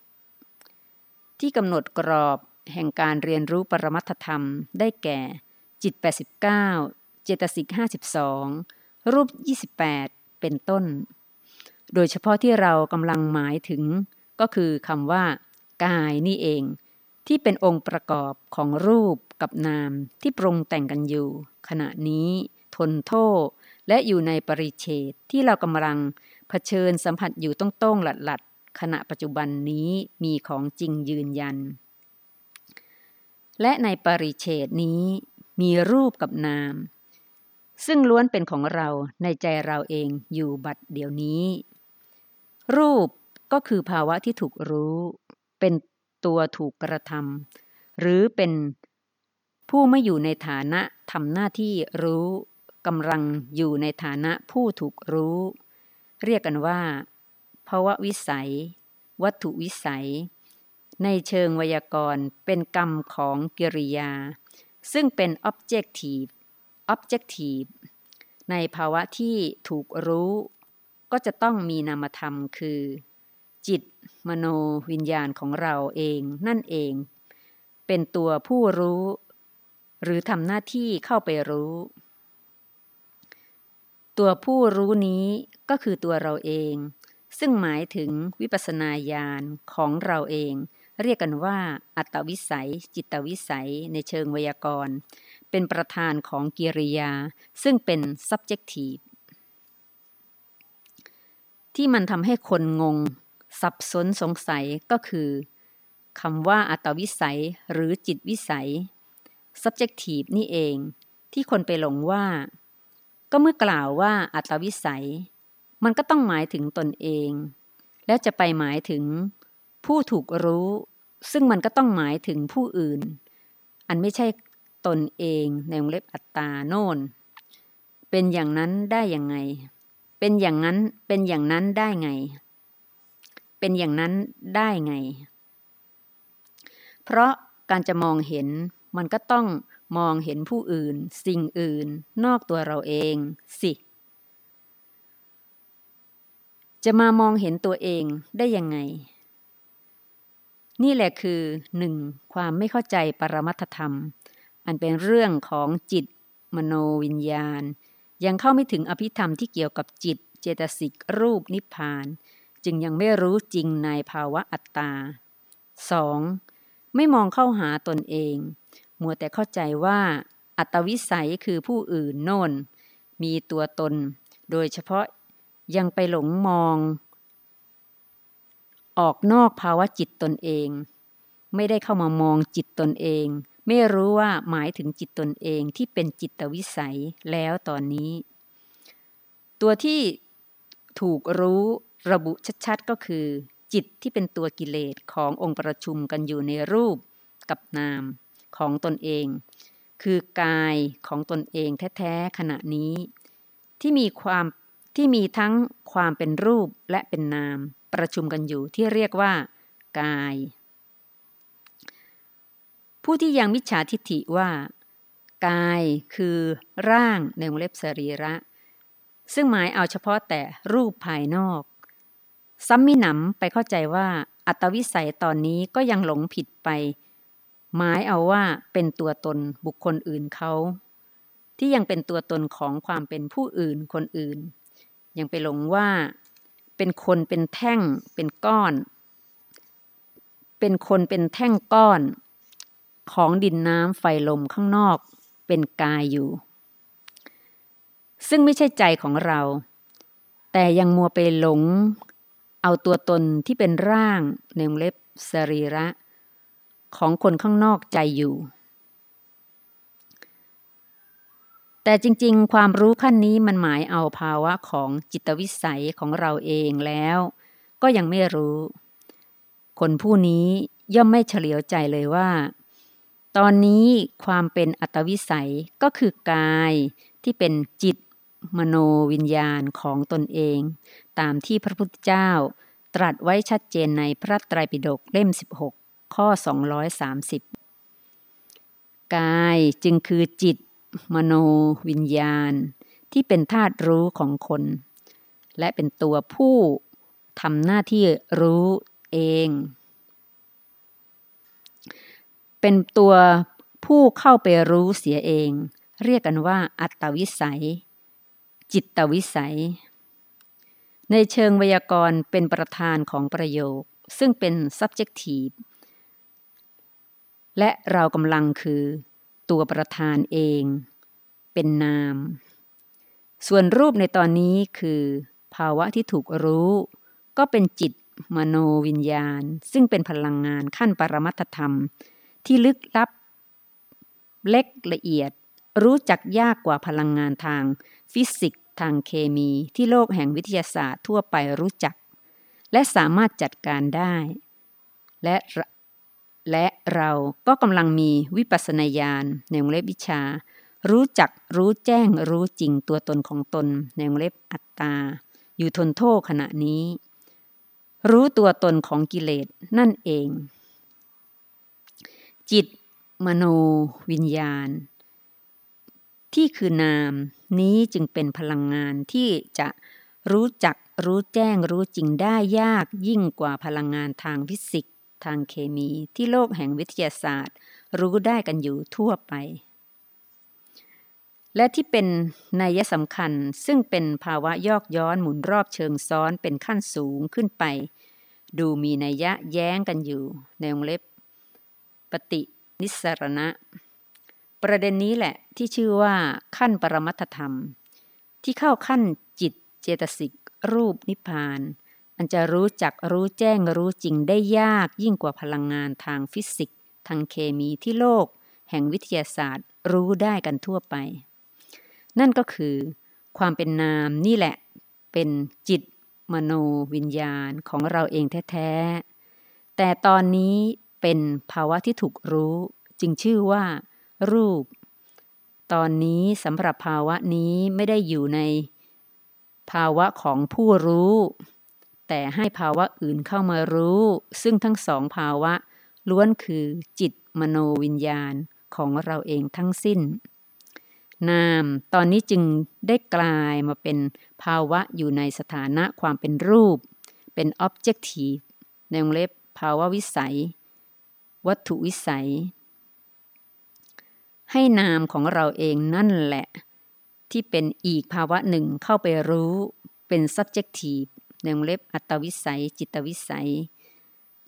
ที่กำหนดกรอบแห่งการเรียนรู้ปรมัตธรรม ได้แก่ จิต 89 เจตสิก 52 รูป 28 เป็นต้น โดยเฉพาะที่เรากำลังหมายถึง ก็คือคำว่า กายนี่เอง ที่เป็นองค์ประกอบของรูปกับนามที่ปรุงแต่งกันอยู่ ขณะนี้ ทนโทษและอยู่ในปริเฉดที่เรากำลัง เผชิญสัมผัสอยู่ต้องต้งหลัดหลัดขณะปัจจุบันนี้มีของจริงยืนยัน และในปริเฉดนี้มีรูปกับนาม ซึ่งล้วนเป็นของเราในใจเราเองอยู่บัดเดี๋ยวนี้ รูปก็คือภาวะที่ถูกรู้ เป็นตัวถูกกระทำหรือเป็นผู้ไม่อยู่ในฐานะทำหน้าที่รู้กำลังอยู่ในฐานะผู้ถูกรู้ เรียกกันว่าภาวะวิสัย วัตถุวิสัย ในเชิงไวยากรณ์เป็นกรรมของกิริยา ซึ่งเป็น objective objective ในภาวะที่ถูกรู้ ก็จะต้องมีนามธรรมคือ จิต มโนวิญญาณของเราเองนั่นเอง เป็นตัวผู้รู้ หรือทำหน้าที่เข้าไปรู้ ตัวผู้รู้นี้ก็คือตัวเราเอง ซึ่งหมายถึงวิปัสนาญาณของเราเอง เรียกกันว่า อัตวิสัย จิตวิสัย ในเชิงไวยากรณ์ เป็นประธานของกิริยา ซึ่งเป็น subjective ที่มันทำให้คนงง สับสนสงสัยก็คือคำว่าอัตวิสัยหรือจิตวิสัย subjective นี่เอง ที่คนไปหลงว่า ก็เมื่อกล่าวว่าอัตวิสัย มันก็ต้องหมายถึงตนเอง และจะไปหมายถึงผู้ถูกรู้ ซึ่งมันก็ต้องหมายถึงผู้อื่น อันไม่ใช่ตนเองในวงเล็บอัตตาโน่น เป็นอย่างนั้นได้ยังไง เป็นอย่างนั้นเป็นอย่างนั้นได้ไง เป็นอย่างนั้นได้ไง เพราะการจะมองเห็นมันก็ต้อง มองเห็นผู้อื่น สิ่งอื่น นอกตัวเราเอง สิ จะมามองเห็นตัวเองได้ยังไง นี่แหละคือหนึ่งความไม่เข้าใจปรมัตธรรม อันเป็นเรื่องของจิต มโนวิญญาณ ยังเข้าไม่ถึงอภิธรรมที่เกี่ยวกับจิต เจตสิกรูปนิพพาน จึงยังไม่รู้จริงในภาวะอัตตา 2. ไม่มองเข้าหาตนเอง มัวแต่เข้าใจว่า อัตวิสัยคือผู้อื่นโน่น มีตัวตน โดยเฉพาะยังไปหลงมอง ออกนอกภาวะจิตตนเอง ไม่ได้เข้ามามองจิตตนเอง ไม่รู้ว่าหมายถึงจิตตนเองที่เป็นจิตวิสัยแล้วตอนนี้ ตัวที่ถูกรู้ระบุชัดๆก็คือ จิตที่เป็นตัวกิเลสขององค์ประชุมกันอยู่ในรูปกับนาม ของตนเอง คือกายของตนเองแท้ๆขณะนี้ ที่มีความที่มีทั้งความเป็นรูปและเป็นนาม ประชุมกันอยู่ที่เรียกว่า กาย ผู้ที่ยังมิจฉาทิฏฐิว่า กายคือร่างในวงเล็บสรีระ ซึ่งหมายเอาเฉพาะแต่รูปภายนอก ซ้ำมิหนำไปเข้าใจว่าอัตวิสัยตอนนี้ก็ยังหลงผิดไป หมายเอาว่าเป็นตัวตนบุคคลอื่นเขา ที่ยังเป็นตัวตนของความเป็นผู้อื่นคนอื่น ยังไปหลงว่า เป็นคนเป็นแท่งเป็นก้อน เป็นคนเป็นแท่งก้อน ของดินน้ำไฟลมข้างนอก เป็นกายอยู่ ซึ่งไม่ใช่ใจของเรา แต่ยังมัวไปหลง เอาตัวตนที่เป็นร่างในวงเล็บสรีระ ของคนข้างนอกใจอยู่ แต่จริงๆ ความรู้ขั้นนี้มันหมายเอาภาวะของจิตวิสัยของเราเองแล้ว ก็ยังไม่รู้ คนผู้นี้ย่อมไม่เฉลียวใจเลยว่า ตอนนี้ความเป็นอัตวิสัยก็คือกายที่เป็นจิตมโนวิญญาณของตนเอง ตามที่พระพุทธเจ้าตรัสไว้ชัดเจนในพระไตรปิฎกเล่ม 16 ข้อ 230 กายจึงคือจิต มโน วิญญาณ ที่เป็นธาตุรู้ของคน และเป็นตัวผู้ทำหน้าที่รู้เอง เป็นตัวผู้เข้าไปรู้เสียเอง เรียกกันว่า อัตวิสัย จิตวิสัย ในเชิงไวยากรณ์เป็นประธานของประโยค ซึ่งเป็น subjective และเรากำลังคือตัวประธานเอง เป็นนาม ส่วนรูปในตอนนี้คือ ภาวะที่ถูกรู้ ก็เป็นจิตมโนวิญญาณ ซึ่งเป็นพลังงานขั้นปรมัตธรรม ที่ลึกลับ เล็กละเอียด รู้จักยากกว่าพลังงานทาง ฟิสิกส์ทางเคมีที่โลกแห่งวิทยาศาสตร์ทั่วไปรู้จัก และสามารถจัดการได้ และ และเราก็กำลังมีวิปัสสนาญาณในวงเล็บวิชา รู้จักรู้แจ้งรู้จริงตัวตนของตนในวงเล็บอัตตา อยู่ทนโทษขณะนี้ รู้ตัวตนของกิเลสนั่นเอง จิต มโน วิญญาณ ที่คือนามนี้จึงเป็นพลังงานที่จะรู้จักรู้แจ้งรู้จริงได้ยากยิ่งกว่าพลังงานทางฟิสิก ทางเคมีที่โลกแห่งวิทยาศาสตร์ รู้ได้กันอยู่ทั่วไป และที่เป็นนัยสำคัญซึ่งเป็นภาวะยอกย้อนหมุนรอบเชิงซ้อนเป็นขั้นสูงขึ้นไป ดูมีนัยยะแย้งกันอยู่ในวงเล็บ ปฏินิสรณะ ประเด็นนี้แหละที่ชื่อว่าขั้นปรมัตธรรม ที่เข้าขั้นจิตเจตสิกรูปนิพพาน อันจะรู้จักรู้แจ้งรู้จริงได้ยากยิ่งกว่าพลังงานทางฟิสิกส์ทางเคมีที่โลก แห่งวิทยาศาสตร์รู้ได้กันทั่วไป นั่นก็คือ ความเป็นนามนี่แหละ เป็นจิต มโนวิญญาณของเราเองแท้ๆ แต่ตอนนี้เป็นภาวะที่ถูกรู้จึงชื่อว่า รูป ตอนนี้สำหรับภาวะนี้ไม่ได้อยู่ใน ภาวะของผู้รู้ แต่ให้ภาวะอื่นเข้ามารู้ ซึ่งทั้งสองภาวะ ล้วนคือจิตมโนวิญญาณของเราเองทั้งสิ้น นามตอนนี้จึงได้กลายมาเป็นภาวะอยู่ในสถานะความเป็นรูป เป็น objective ในวงเล็บภาวะวิสัย วัตถุวิสัย ให้นามของเราเองนั่นแหละ ที่เป็นอีกภาวะหนึ่งเข้าไปรู้เป็น subjective ในวงเล็บอัตวิสัย จิตวิสัย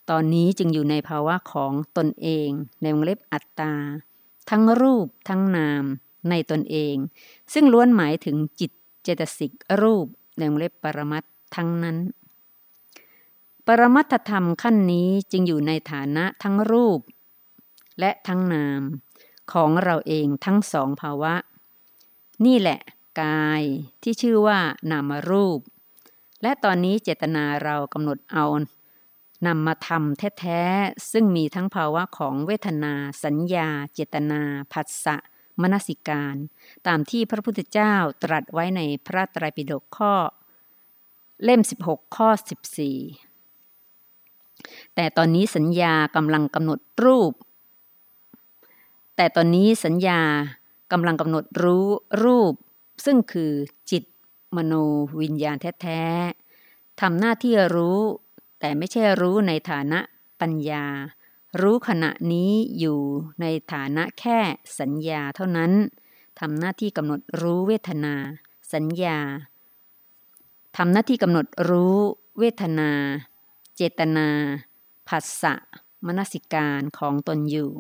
ตอนนี้จึงอยู่ในภาวะของตนเอง ในวงเล็บอัตตา ทั้งรูปทั้งนามในตนเอง ซึ่งล้วนหมายถึงจิตเจตสิกรูป ในวงเล็บปรมัตทั้งนั้น ปรมัตธรรมขั้นนี้จึงอยู่ในฐานะทั้งรูป และทั้งนาม ของเราเองทั้งสองภาวะ นี่แหละ กายที่ชื่อว่านามรูป และตอนนี้เจตนาเรากำหนดเอานำมาทำแท้ๆ ซึ่งมีทั้งภาวะของเวทนา สัญญา เจตนาผัสสะมนสิการ ตามที่พระพุทธเจ้าตรัสไว้ในพระไตรปิฎกข้อ เล่ม 16 ข้อ 14 แต่ตอนนี้สัญญากำลังกำหนดรูป แต่ตอนนี้สัญญากำลังกำหนดรู้รูป ซึ่งคือจิต มโนวิญญาณแท้ๆทำหน้าที่รู้ แต่ไม่ใช่รู้ในฐานะปัญญา รู้ขณะนี้อยู่ในฐานะแค่สัญญาเท่านั้นทำหน้าที่กำหนดรู้เวทนา สัญญาทำหน้าที่กำหนดรู้เวทนา เจตนาผัสสะมนสิการของตนอยู่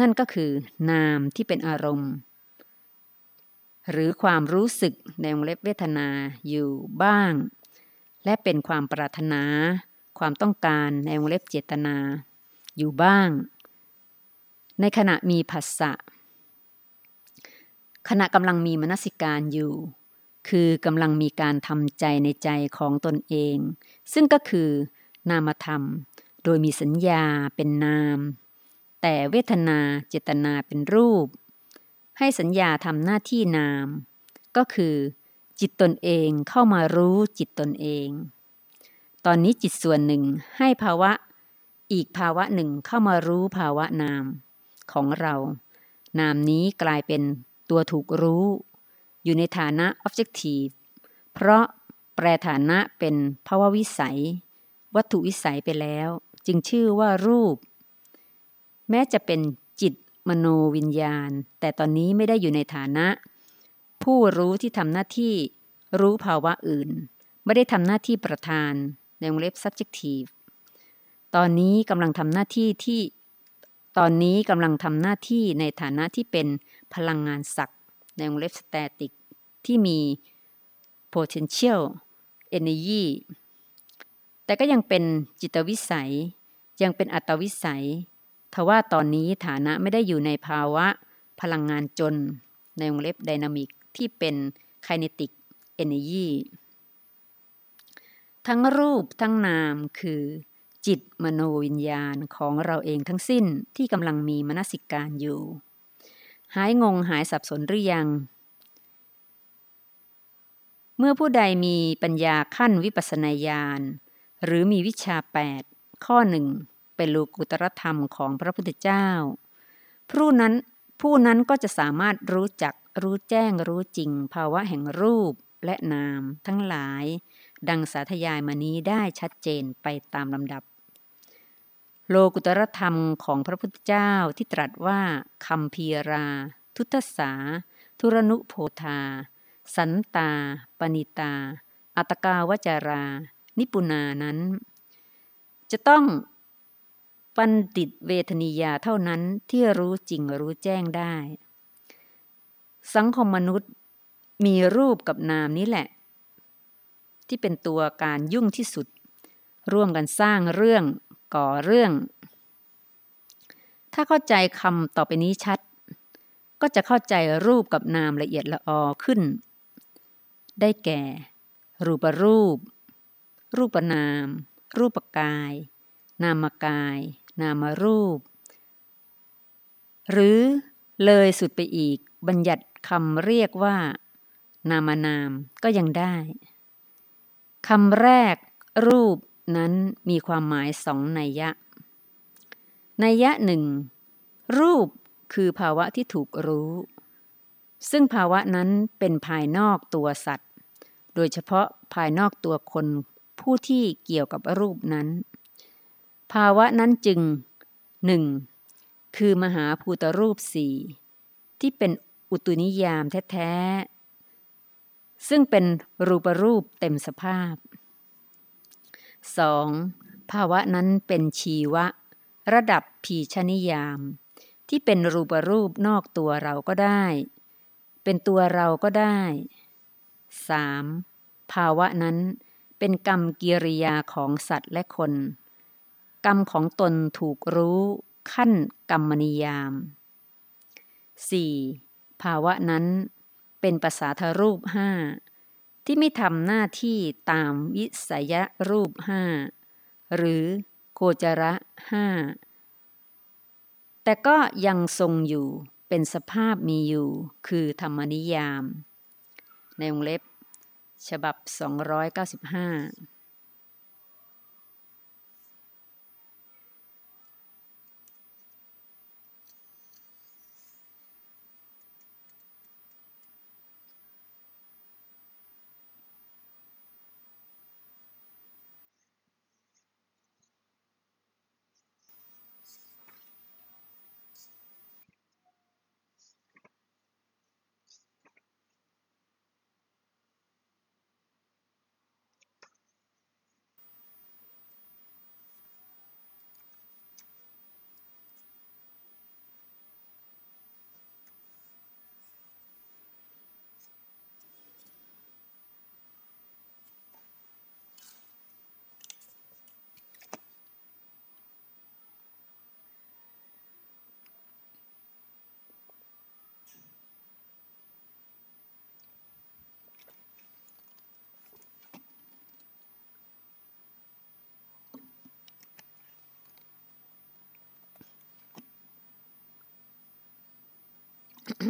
นั่นก็คือนามที่เป็นอารมณ์ หรือความรู้สึกในวงเล็บเวทนาอยู่บ้าง และเป็นความปรารถนา ความต้องการในวงเล็บเจตนา อยู่บ้าง ในขณะมีผัสสะขณะกำลังมีมนสิการอยู่ คือกำลังมีการทำใจในใจของตนเอง ซึ่งก็คือนามธรรม โดยมีสัญญาเป็นนาม แต่เวทนาเจตนาเป็นรูป ให้สัญญาทำหน้าที่นาม ก็คือ จิตตนเองเข้ามารู้จิตตนเอง ตอนนี้จิตส่วนหนึ่งให้ภาวะ อีกภาวะหนึ่งเข้ามารู้ภาวะนาม ของเรา นามนี้กลายเป็นตัวถูกรู้ อยู่ในฐานะ objective เพราะแปรฐานะเป็นภาวะวิสัย วัตถุวิสัยไปแล้ว จึงชื่อว่ารูป แม้จะเป็น มโนวิญญาณ แต่ตอนนี้ไม่ได้อยู่ในฐานะ ผู้รู้ที่ทำหน้าที่รู้ภาวะอื่น ไม่ได้ทำหน้าที่ประธานในวงเล็บ subjective ตอนนี้กำลังทำหน้าที่ที่ ตอนนี้กำลังทำหน้าที่ในฐานะที่เป็นพลังงานศักในวงเล็บ static ที่มี potential energy แต่ก็ยังเป็นจิตวิสัย ยังเป็นอัตวิสัย ทว่าตอนนี้ฐานะไม่ได้อยู่ในภาวะพลังงานจน ในวงเล็บไดนามิกที่เป็นไคเนติกเอเนจีทั้งรูปทั้งนามคือจิตมโนวิญญาณของเราเองทั้งสิ้นที่กำลังมีมนสิการอยู่ หายงงหายสับสนหรือยัง เมื่อผู้ใดมีปัญญาขั้นวิปัสนาญาณ หรือมีวิชา 8 ข้อหนึ่ง เป็นโลกุตรธรรมของพระพุทธเจ้า ผู้นั้นผู้นั้นก็จะสามารถรู้จักรู้แจ้งรู้จริง ภาวะแห่งรูปและนามทั้งหลาย ดังสาธยายมานี้ได้ชัดเจนไปตามลำดับ โลกุตรธรรมของพระพุทธเจ้าที่ตรัสว่าคำพีรา ทุตสา ทุรนุโพธา สันตา ปณิตา อัตกาวจารา นิปุนานั้น จะต้อง ปันติดเวทนียาเท่านั้นที่รู้จริงรู้แจ้งได้ สังคมมนุษย์มีรูปกับนามนี้แหละ ที่เป็นตัวการยุ่งที่สุด ร่วมกันสร้างเรื่องก่อเรื่อง ถ้าเข้าใจคำต่อไปนี้ชัด ก็จะเข้าใจรูปกับนามละเอียดละออขึ้น ได้แก่ รูปรูป รูปนาม รูปกาย นามกาย นามรูป หรือเลยสุดไปอีก บัญญัติคำเรียกว่า นามนามก็ยังได้คำแรกรูปนั้นมีความหมายสองนัยยะ นัยยะหนึ่ง รูปคือภาวะที่ถูกรู้ ซึ่งภาวะนั้นเป็นภายนอกตัวสัตว์ โดยเฉพาะภายนอกตัวคนผู้ที่เกี่ยวกับรูปนั้น ภาวะนั้นจึงหนึ่งคือมหาภูตรูปสี่ที่เป็นอุตุนิยามแท้ๆ ซึ่งเป็นรูปรูปเต็มสภาพ 2. ภาวะนั้นเป็นชีวะ ระดับพีชนิยาม ที่เป็นรูปรูปนอกตัวเราก็ได้ เป็นตัวเราก็ได้ 3. ภาวะนั้นเป็นกรรมกิริยาของสัตว์และคน กรรมของตนถูกรู้ขั้นกรรมนิยาม 4. ภาวะนั้นเป็นภาษาทรูปห้าที่ไม่ทำหน้าที่ตามวิสัยรูปห้าหรือโกจระห้าแต่ก็ยังทรงอยู่เป็นสภาพมีอยู่คือธรรมนิยาม ในวงเล็บ ฉบับ 295 ใน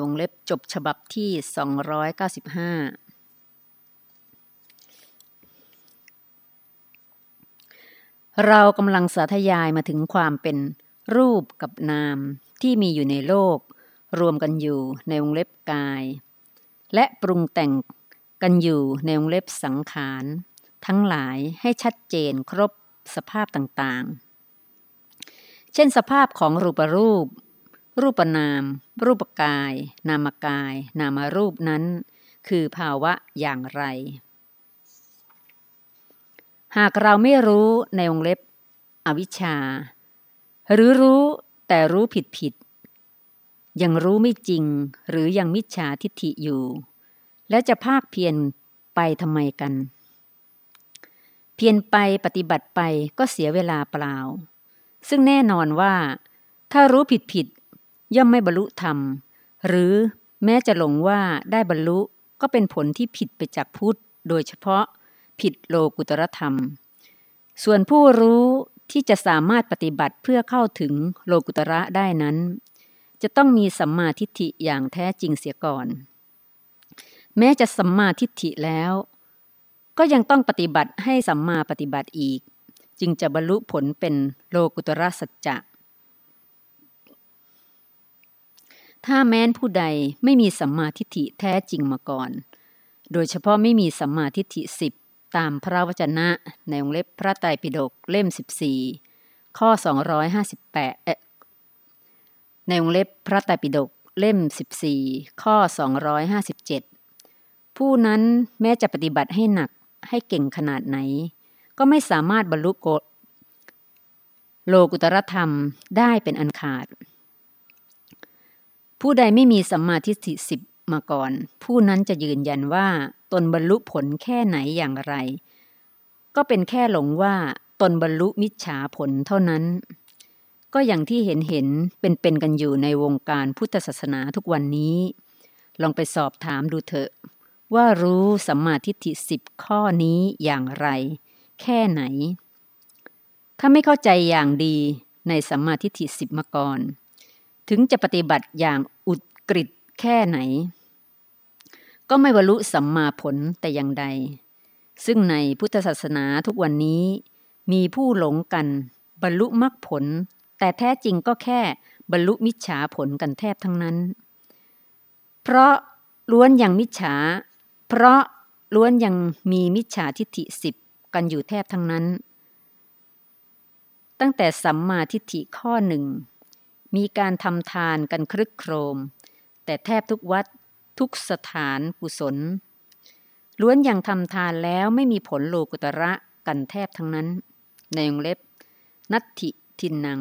วงเล็บจบฉบับที่ 295เรากำลังสาธยายมาถึงความเป็นรูปกับนามที่มีอยู่ในโลก รวมกันอยู่ในวงเล็บกาย และปรุงแต่งกันอยู่ในวงเล็บสังขารทั้งหลายให้ชัดเจนครบสภาพต่างๆ เช่นสภาพของรูปรูป รูปนาม รูปกาย นามกาย นามารูปนั้น คือภาวะอย่างไร หากเราไม่รู้ในวงเล็บอวิชชา หรือรู้แต่รู้ผิดผิด ยังรู้ไม่จริงหรือยังมิจฉาทิฏฐิอยู่ แล้วจะภาคเพียรไปทำไมกัน เพียรไปปฏิบัติไปก็เสียเวลาเปล่า ซึ่งแน่นอนว่า ถ้ารู้ผิดผิดย่อมไม่บรรลุธรรม หรือแม้จะหลงว่าได้บรรลุก็เป็นผลที่ผิดไปจากพุทธ โดยเฉพาะผิดโลกุตรธรรม ส่วนผู้รู้ที่จะสามารถปฏิบัติเพื่อเข้าถึงโลกุตระได้นั้น จะต้องมีสัมมาทิฏฐิอย่างแท้จริงเสียก่อน แม้จะสัมมาทิฏฐิแล้ว ก็ยังต้องปฏิบัติให้สัมมาปฏิบัติอีก จึงจะบรรลุผลเป็นโลกุตระสัจจะถ้าแม้นผู้ใดไม่มีสัมมาทิฏฐิแท้จริงมาก่อน โดยเฉพาะไม่มีสัมมาทิฏฐิสิบตามพระวจนะในวงเล็บพระไตรปิฎกเล่ม 14 ข้อ 258 ในวงเล็บพระไตรปิฎกเล่ม 14 ข้อ 257 ผู้นั้นแม้จะปฏิบัติให้หนักให้เก่งขนาดไหน ก็ไม่สามารถบรรลุโลกุตรธรรมได้เป็นอันขาด ผู้ใดไม่มีสัมมาทิฏฐิสิบมาก่อน ผู้นั้นจะยืนยันว่าตนบรรลุผลแค่ไหนอย่างไร ก็เป็นแค่หลงว่าตนบรรลุมิจฉาผลเท่านั้น ก็อย่างที่เห็นเห็นเป็นเป็นกันอยู่ในวงการพุทธศาสนาทุกวันนี้ ลองไปสอบถามดูเถอะ ว่ารู้สัมมาทิฏฐิสิบข้อนี้อย่างไร แค่ไหน ถ้าไม่เข้าใจอย่างดีในสัมมาทิฏฐิสิบมาก่อน ถึงจะปฏิบัติอย่างอุดกริดแค่ไหน ก็ไม่บรรลุสัมมาผลแต่อย่างใด ซึ่งในพุทธศาสนาทุกวันนี้มีผู้หลงกันบรรลุมรรคผล แต่แท้จริงก็แค่บรรลุมิจฉาผลกันแทบทั้งนั้น เพราะล้วนอยังมิจฉา เพราะล้วนยังมีมิจฉาทิฏฐิสิบกันอยู่แทบทั้งนั้น ตั้งแต่สัมมาทิฏฐิข้อหนึ่ง มีการทำทานกันครึกโครม แต่แทบทุกวัดทุกสถานกุศล ล้วนยังทำทานแล้วไม่มีผลโลกุตระกันแทบทั้งนั้น ในวงเล็บ นัตถิทินนัง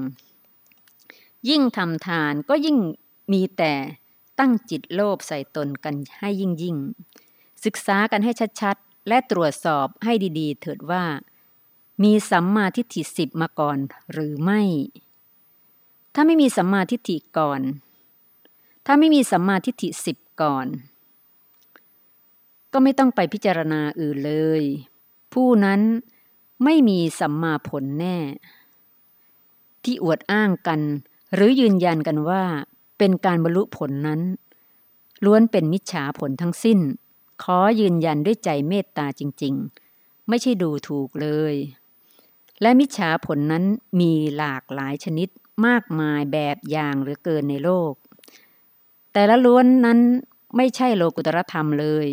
ยิ่งทำทานก็ยิ่งมีแต่ตั้งจิตโลภใส่ตนกันให้ยิ่งยิ่ง ศึกษากันให้ชัดๆ และตรวจสอบให้ดีๆ เถิดว่า มีสัมมาทิฏฐิสิบมาก่อนหรือไม่ ถ้าไม่มีสัมมาทิฏฐิก่อน ถ้าไม่มีสัมมาทิฏฐิสิบก่อน ก็ไม่ต้องไปพิจารณาอื่นเลย ผู้นั้นไม่มีสัมมาผลแน่ ที่อวดอ้างกัน หรือยืนยันกันว่าเป็นการบรรลุผลนั้น ล้วนเป็นมิจฉาผลทั้งสิ้น ขอยืนยันด้วยใจเมตตาจริง ๆ ไม่ใช่ดูถูกเลย และมิจฉาผลนั้นมีหลากหลายชนิดมากมายแบบอย่างหรือเกินในโลก แต่ละล้วนนั้นไม่ใช่โลกุตรธรรมเลย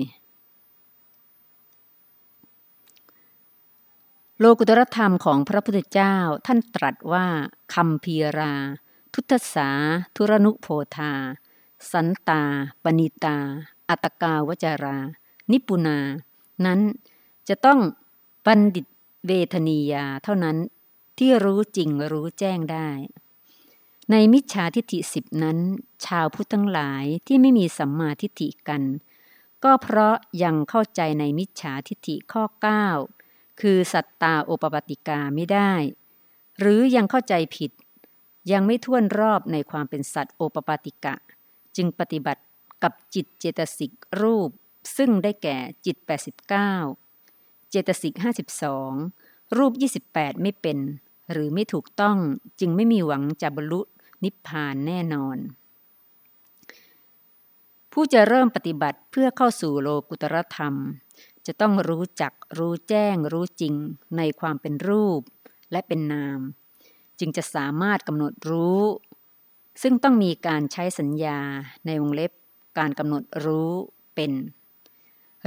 โลกุตรธรรมของพระพุทธเจ้าท่านตรัสว่าคำพีรา ทุตสา ธุรนุโพธา สันตา ปณิตา อัตกาวจารา นิปุนา นั้นจะต้องบัณฑิตเวทนียาเท่านั้นที่รู้จริงรู้แจ้งได้ ในมิจฉาทิฏฐิสิบนั้น ชาวพุทธทั้งหลายที่ไม่มีสัมมาทิฏฐิกัน ก็เพราะยังเข้าใจในมิจฉาทิฏฐิข้อ 9 คือสัตตาโอปปติกาไม่ได้ หรือยังเข้าใจผิด ยังไม่ท่วนรอบในความเป็นสัตว์โอปปาติกะ จึงปฏิบัติกับจิตเจตสิกรูป ซึ่งได้แก่จิต 89 เจตสิก 52 รูป 28 ไม่เป็น หรือไม่ถูกต้องจึงไม่มีหวังจะบรรลุนิพพานแน่นอน ผู้จะเริ่มปฏิบัติเพื่อเข้าสู่โลกุตรธรรม จะต้องรู้จักรู้แจ้งรู้จริงในความเป็นรูปและเป็นนาม จึงจะสามารถกำหนดรู้ ซึ่งต้องมีการใช้สัญญาในวงเล็บการกำหนดรู้เป็น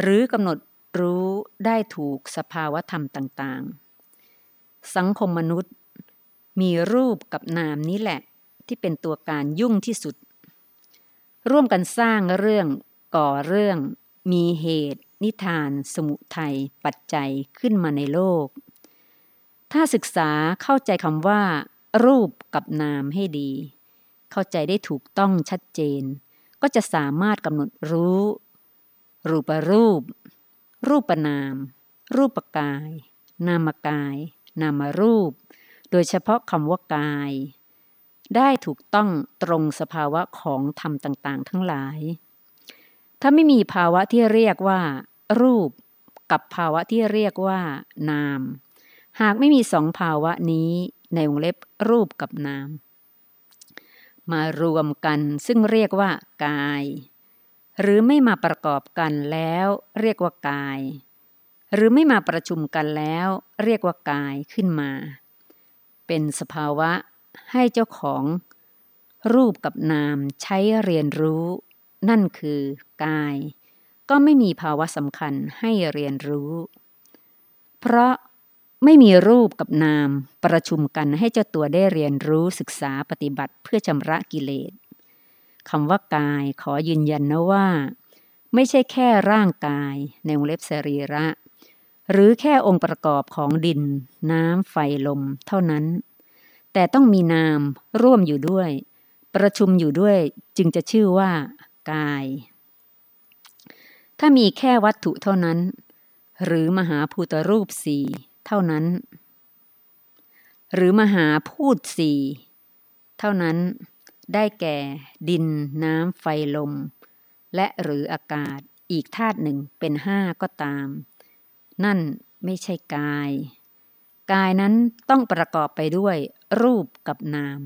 หรือกำหนดรู้ได้ถูกสภาวธรรมต่างๆ สังคมมนุษย์ มีรูปกับนามนี้แหละที่เป็นตัวการยุ่งที่สุด ร่วมกันสร้างเรื่องก่อเรื่อง มีเหตุ นิทาน สมุทัยปัจจัยขึ้นมาในโลก ถ้าศึกษาเข้าใจคำว่า รูปกับนามให้ดี เข้าใจได้ถูกต้องชัดเจน ก็จะสามารถกำหนดรู้ รูปรูป รูปนาม รูปกาย นามกาย นามรูป โดยเฉพาะคำว่ากาย ได้ถูกต้องตรงสภาวะของธรรมต่างๆ ทั้งหลาย ถ้าไม่มีภาวะที่เรียกว่า รูป กับภาวะที่เรียกว่า นาม หากไม่มีสองภาวะนี้ในวงเล็บรูปกับนาม มารวมกันซึ่งเรียกว่ากาย หรือไม่มาประกอบกันแล้วเรียกว่ากาย หรือไม่มาประชุมกันแล้วเรียกว่ากายขึ้นมา เป็นสภาวะให้เจ้าของรูปกับนามใช้เรียนรู้ นั่นคือกาย ก็ไม่มีภาวะสำคัญให้เรียนรู้ เพราะ ไม่มีรูปกับนามประชุมกันให้เจ้าตัวได้เรียนรู้ศึกษาปฏิบัติเพื่อชำระกิเลสคำว่ากายขอยืนยันนะว่า ไม่ใช่แค่ร่างกายในวงเล็บสรีระ หรือแค่องค์ประกอบของดิน น้ำไฟลมเท่านั้น แต่ต้องมีนามร่วมอยู่ด้วย ประชุมอยู่ด้วยจึงจะชื่อว่า กาย ถ้ามีแค่วัตถุเท่านั้น หรือมหาภูตรูปสี่ เท่านั้น หรือมหาพูดสี่เท่านั้นได้แก่ดินน้ำไฟลม และหรืออากาศอีกธาตุหนึ่งเป็นห้าก็ตาม นั่นไม่ใช่กาย กายนั้นต้องประกอบไปด้วยรูปกับนาม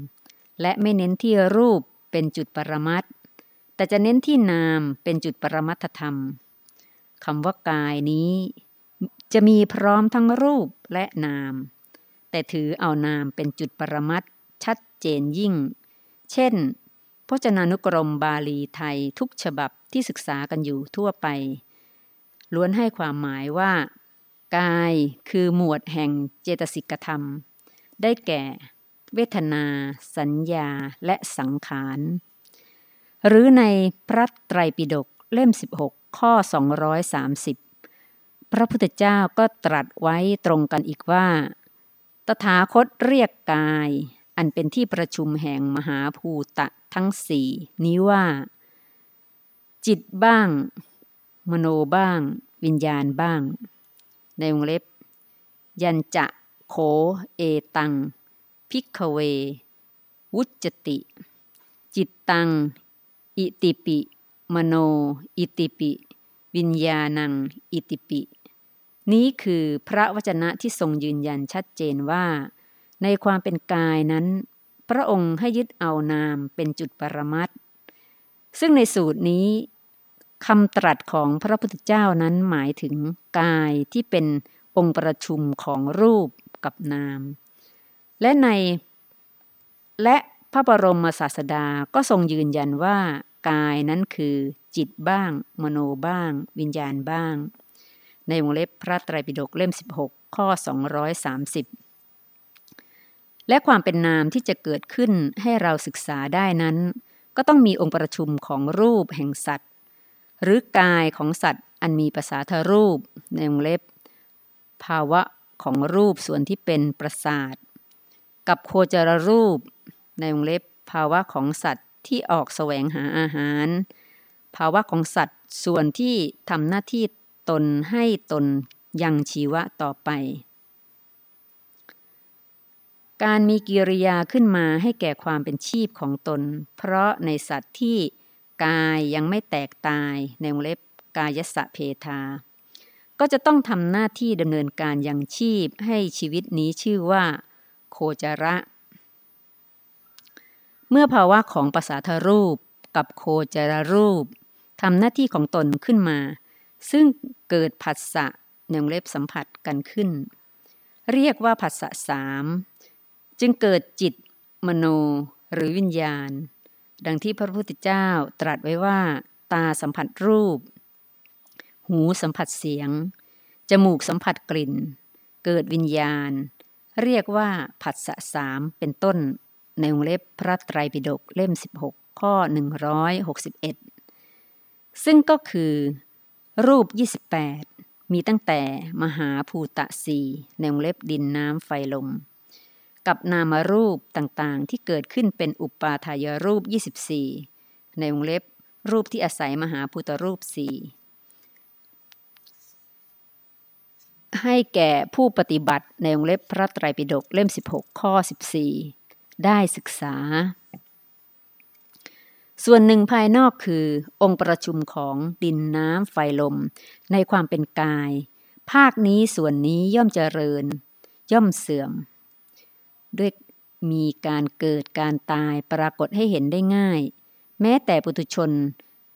และไม่เน้นที่รูปเป็นจุดปรมัตแต่จะเน้นที่นามเป็นจุดปรมัตธรรมคำว่ากายนี้ จะมีพร้อมทั้งรูปและนาม แต่ถือเอานามเป็นจุดปรมัตชัดเจนยิ่ง เช่น พจนานุกรมบาลีไทยทุกฉบับที่ศึกษากันอยู่ทั่วไป ล้วนให้ความหมายว่า กายคือหมวดแห่งเจตสิกธรรม ได้แก่ เวทนา สัญญาและสังขารหรือในพระไตรปิฎกเล่ม 16 ข้อ 230 พระพุทธเจ้าก็ตรัสไว้ตรงกันอีกว่า ตถาคตเรียกกาย อันเป็นที่ประชุมแห่งมหาภูตะทั้งสี่นี้ว่า จิตบ้าง มโนบ้าง วิญญาณบ้าง ในวงเล็บ ยันจะโขเอตัง พิกเว วุจติ จิตตัง อิติปิ มโน อิติปิ วิญญาณัง อิติปิ นี้คือพระวจนะที่ทรงยืนยันชัดเจนว่า ในความเป็นกายนั้น พระองค์ให้ยึดเอานามเป็นจุดปรมัตซึ่งในสูตรนี้คำตรัสของพระพุทธเจ้านั้นหมายถึงกายที่เป็นองค์ประชุมของรูปกับนาม และใน และพระบรมศาสดาก็ทรงยืนยันว่ากายนั้นคือจิตบ้าง มโนบ้าง วิญญาณบ้าง ในวงเล็บพระไตรปิฎกเล่ม 16 ข้อ 230 และความเป็นนามที่จะเกิดขึ้นให้เราศึกษาได้นั้น ก็ต้องมีองค์ประชุมของรูปแห่งสัตว์ หรือกายของสัตว์อันมีภาษาทรูป ในวงเล็บ ภาวะของรูปส่วนที่เป็นประสาท กับโคจรรูป ในวงเล็บ ภาวะของสัตว์ที่ออกแสวงหาอาหาร ภาวะของสัตว์ส่วนที่ทำหน้าที่ ตนให้ตนยังชีวะต่อไป การมีกิริยาขึ้นมาให้แก่ความเป็นชีพของตน เพราะในสัตว์ที่กายยังไม่แตกตายในวงเล็บกายสะเพทา ก็จะต้องทำหน้าที่ดำเนินการยังชีพให้ชีวิตนี้ชื่อว่า โคจระ เมื่อภาวะของภาษาทรูปกับโคจรรูปทำหน้าที่ของตนขึ้นมา ซึ่งเกิดผัสสะในวงเล็บสัมผัสกันขึ้น เรียกว่าผัสสะสามจึงเกิดจิตมโนหรือวิญญาณ ดังที่พระพุทธเจ้าตรัสไว้ว่า ตาสัมผัสรูป หูสัมผัสเสียง จมูกสัมผัสกลิ่น เกิดวิญญาณ เรียกว่าผัสสะสามเป็นต้น ในวงเล็บพระไตรปิฎกเล่ม 16 ข้อ 161 ซึ่งก็คือ รูป 28 มีตั้งแต่มหาภูตะสีในวงเล็บดินน้ำไฟลม กับนามรูปต่างๆ ที่เกิดขึ้นเป็นอุปาทายรูป 24 ในวงเล็บรูปที่อาศัยมหาพุทธรูปสี่ให้แก่ผู้ปฏิบัติในวงเล็บพระไตรปิฎกเล่ม 16 ข้อ 14 ได้ศึกษา ส่วนหนึ่งภายนอกคือองค์ประชุมของดินน้ำไฟลม ในความเป็นกาย ภาคนี้ส่วนนี้ย่อมเจริญ ย่อมเสื่อม ด้วยมีการเกิดการตายปรากฏให้เห็นได้ง่าย แม้แต่ปุถุชน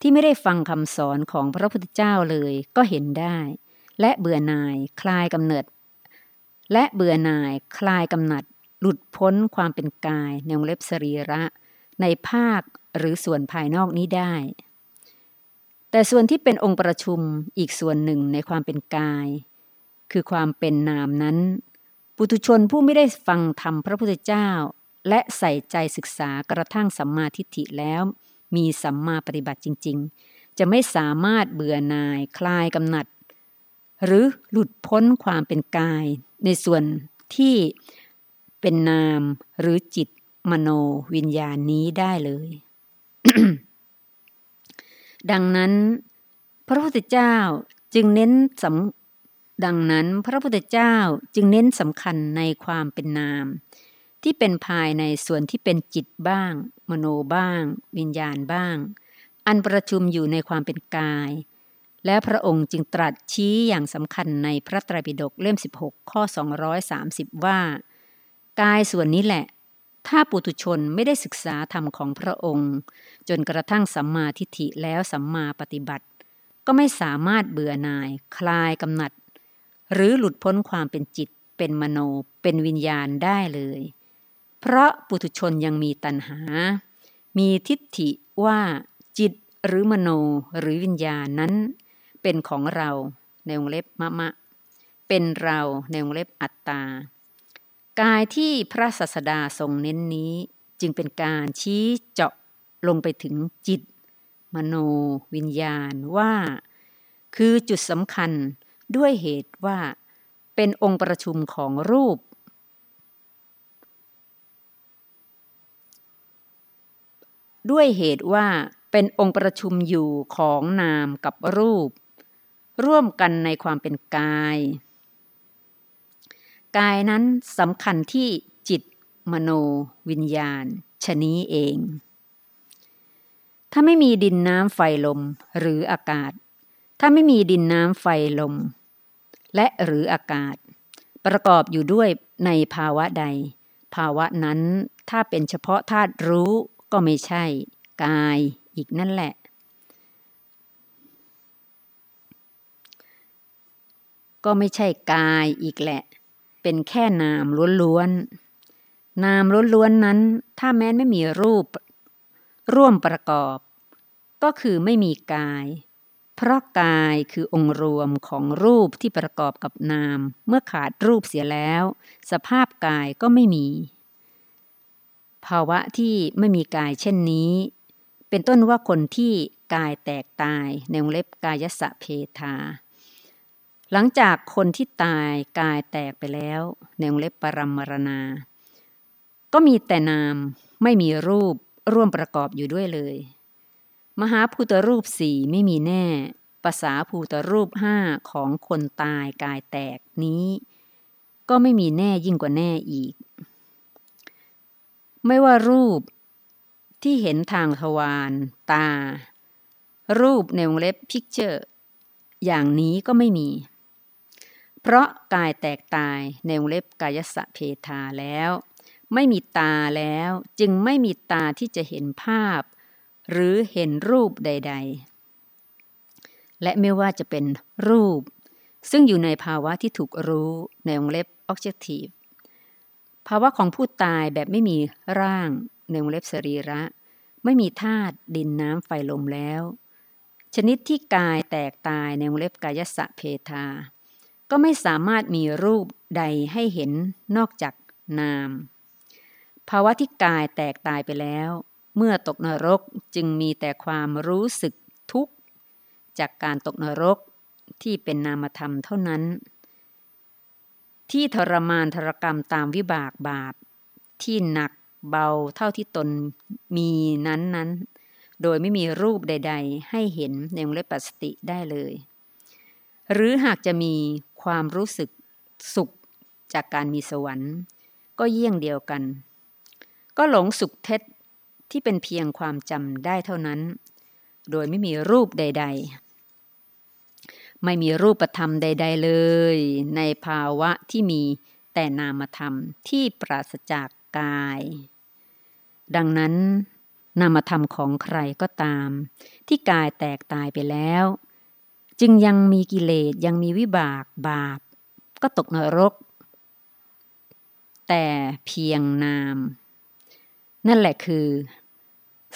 ที่ไม่ได้ฟังคำสอนของพระพุทธเจ้าเลยก็เห็นได้ และเบื่อหน่ายคลายกำเนิด และเบื่อหน่ายคลายกำหนัด หลุดพ้นความเป็นกายในวงเล็บสรีระ ในภาค หรือส่วนภายนอกนี้ได้ แต่ส่วนที่เป็นองค์ประชุมอีกส่วนหนึ่งในความเป็นกาย คือความเป็นนามนั้น ปุถุชนผู้ไม่ได้ฟังธรรมพระพุทธเจ้า และใส่ใจศึกษากระทั่งสัมมาทิฏฐิแล้ว มีสัมมาปฏิบัติจริง ๆ จะไม่สามารถเบื่อหน่ายคลายกำหนัด หรือหลุดพ้นความเป็นกาย ในส่วนที่เป็นนามหรือจิตมโนวิญญาณนี้ได้เลย ดังนั้น พระพุทธเจ้าจึงเน้นสดังนั้นพระพุทธเจ้าจึงเน้นสำคัญในความเป็นนาม ที่เป็นภายในส่วนที่เป็นจิตบ้าง มโนบ้าง วิญญาณบ้าง อันประชุมอยู่ในความเป็นกาย และพระองค์จึงตรัสชี้อย่างสำคัญในพระไตรปิฎกเล่ม 16 ข้อ 230 ว่า กายส่วนนี้แหละ ถ้าปุถุชนไม่ได้ศึกษาธรรมของพระองค์ จนกระทั่งสัมมาทิฏฐิแล้วสัมมาปฏิบัติ ก็ไม่สามารถเบื่อหน่าย คลายกำหนัด หรือหลุดพ้นความเป็นจิต เป็นมโน เป็นวิญญาณได้เลย เพราะปุถุชนยังมีตัณหา มีทิฏฐิว่าจิตหรือมโนหรือวิญญาณนั้น เป็นของเราในวงเล็บมะมะ เป็นเราในวงเล็บอัตตา กายที่พระศาสดาทรงเน้นนี้จึงเป็นการชี้เจาะลงไปถึงจิต มโนวิญญาณว่า คือจุดสำคัญด้วยเหตุว่าเป็นองค์ประชุมของรูป ด้วยเหตุว่าเป็นองค์ประชุมอยู่ของนามกับรูป ร่วมกันในความเป็นกาย กายนั้นสำคัญที่จิตมโนวิญญาณ ชนี้เอง ถ้าไม่มีดินน้ำไฟลมหรืออากาศ ถ้าไม่มีดินน้ำไฟลม และหรืออากาศ ประกอบอยู่ด้วยในภาวะใด ภาวะนั้นถ้าเป็นเฉพาะธาตุรู้ก็ไม่ใช่ กายอีกนั่นแหละ ก็ไม่ใช่กายอีกแหละ เป็นแค่นามล้วนๆ นามล้วนๆนั้น ถ้าแม้นไม่มีรูป ร่วมประกอบ ก็คือไม่มีกาย เพราะกายคือองค์รวมของรูปที่ประกอบกับนาม เมื่อขาดรูปเสียแล้ว สภาพกายก็ไม่มี ภาวะที่ไม่มีกายเช่นนี้ เป็นต้นว่าคนที่กายแตกตายในวงเล็บกายสะเพทา หลังจากคนที่ตายกายแตกไปแล้วในวงเล็บปรมมรณา ก็มีแต่นามไม่มีรูปร่วมประกอบอยู่ด้วยเลย มหาภูตรูปสี่ไม่มีแน่ภาษาภูตรูปห้าของคนตายกายแตกนี้ ก็ไม่มีแน่ยิ่งกว่าแน่อีก ไม่ว่ารูปที่เห็นทางทวารตา รูปในวงเล็บ picture อย่างนี้ก็ไม่มี เพราะกายแตกตายในวงเล็บกายัสสะเภทาแล้ว ไม่มีตาแล้วจึงไม่มีตาที่จะเห็นภาพ หรือเห็นรูปใด ๆ และไม่ว่าจะเป็นรูป ซึ่งอยู่ในภาวะที่ถูกรู้ในวงเล็บ objective ภาวะของผู้ตายแบบไม่มีร่างในวงเล็บสรีระ ไม่มีธาตุดินน้ำไฟลมแล้ว ชนิดที่กายแตกตายในวงเล็บกายสะเพทา ก็ไม่สามารถมีรูปใดให้เห็นนอกจากนาม ภาวะที่กายแตกตายไปแล้ว เมื่อตกนรกจึงมีแต่ความรู้สึกทุกข์ จากการตกนรกที่เป็นนามธรรมเท่านั้น ที่ทรมานทรกรรมตามวิบากบาป ที่หนักเบาเท่าที่ตนมีนั้นนั้น โดยไม่มีรูปใด ๆ ให้เห็นในวงเล็บปัสติได้เลย หรือหากจะมีความรู้สึกสุขจากการมีสวรรค์ ก็เยี่ยงเดียวกัน ก็หลงสุขเท็จที่เป็นเพียงความจำได้เท่านั้น โดยไม่มีรูปใด ๆ ไม่มีรูปธรรมใด ๆ เลย ในภาวะที่มีแต่นามธรรมที่ปราศจากกาย ดังนั้นนามธรรมของใครก็ตาม ที่กายแตกตายไปแล้ว จึงยังมีกิเลสยังมีวิบากบาป ก็ตกนรก แต่เพียงนาม นั่นแหละคือ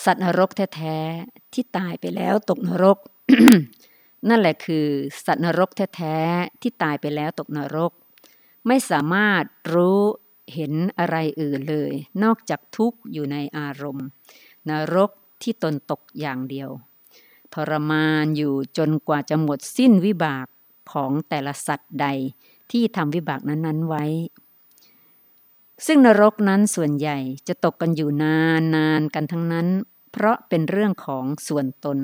สัตว์นรกแท้ๆที่ตายไปแล้วตกนรก นั่นแหละคือสัตว์นรกแท้ๆที่ตายไปแล้วตกนรก ไม่สามารถรู้เห็นอะไรอื่นเลย นอกจากทุกข์อยู่ในอารมณ์ นรกที่ตนตกอย่างเดียว ทรมานอยู่จนกว่าจะหมดสิ้นวิบากของแต่ละสัตว์ใดที่ทำวิบากนั้นๆไว้ ซึ่งนรกนั้นส่วนใหญ่จะตกกันอยู่นานนานกันทั้งนั้น เพราะเป็นเรื่องของส่วนตน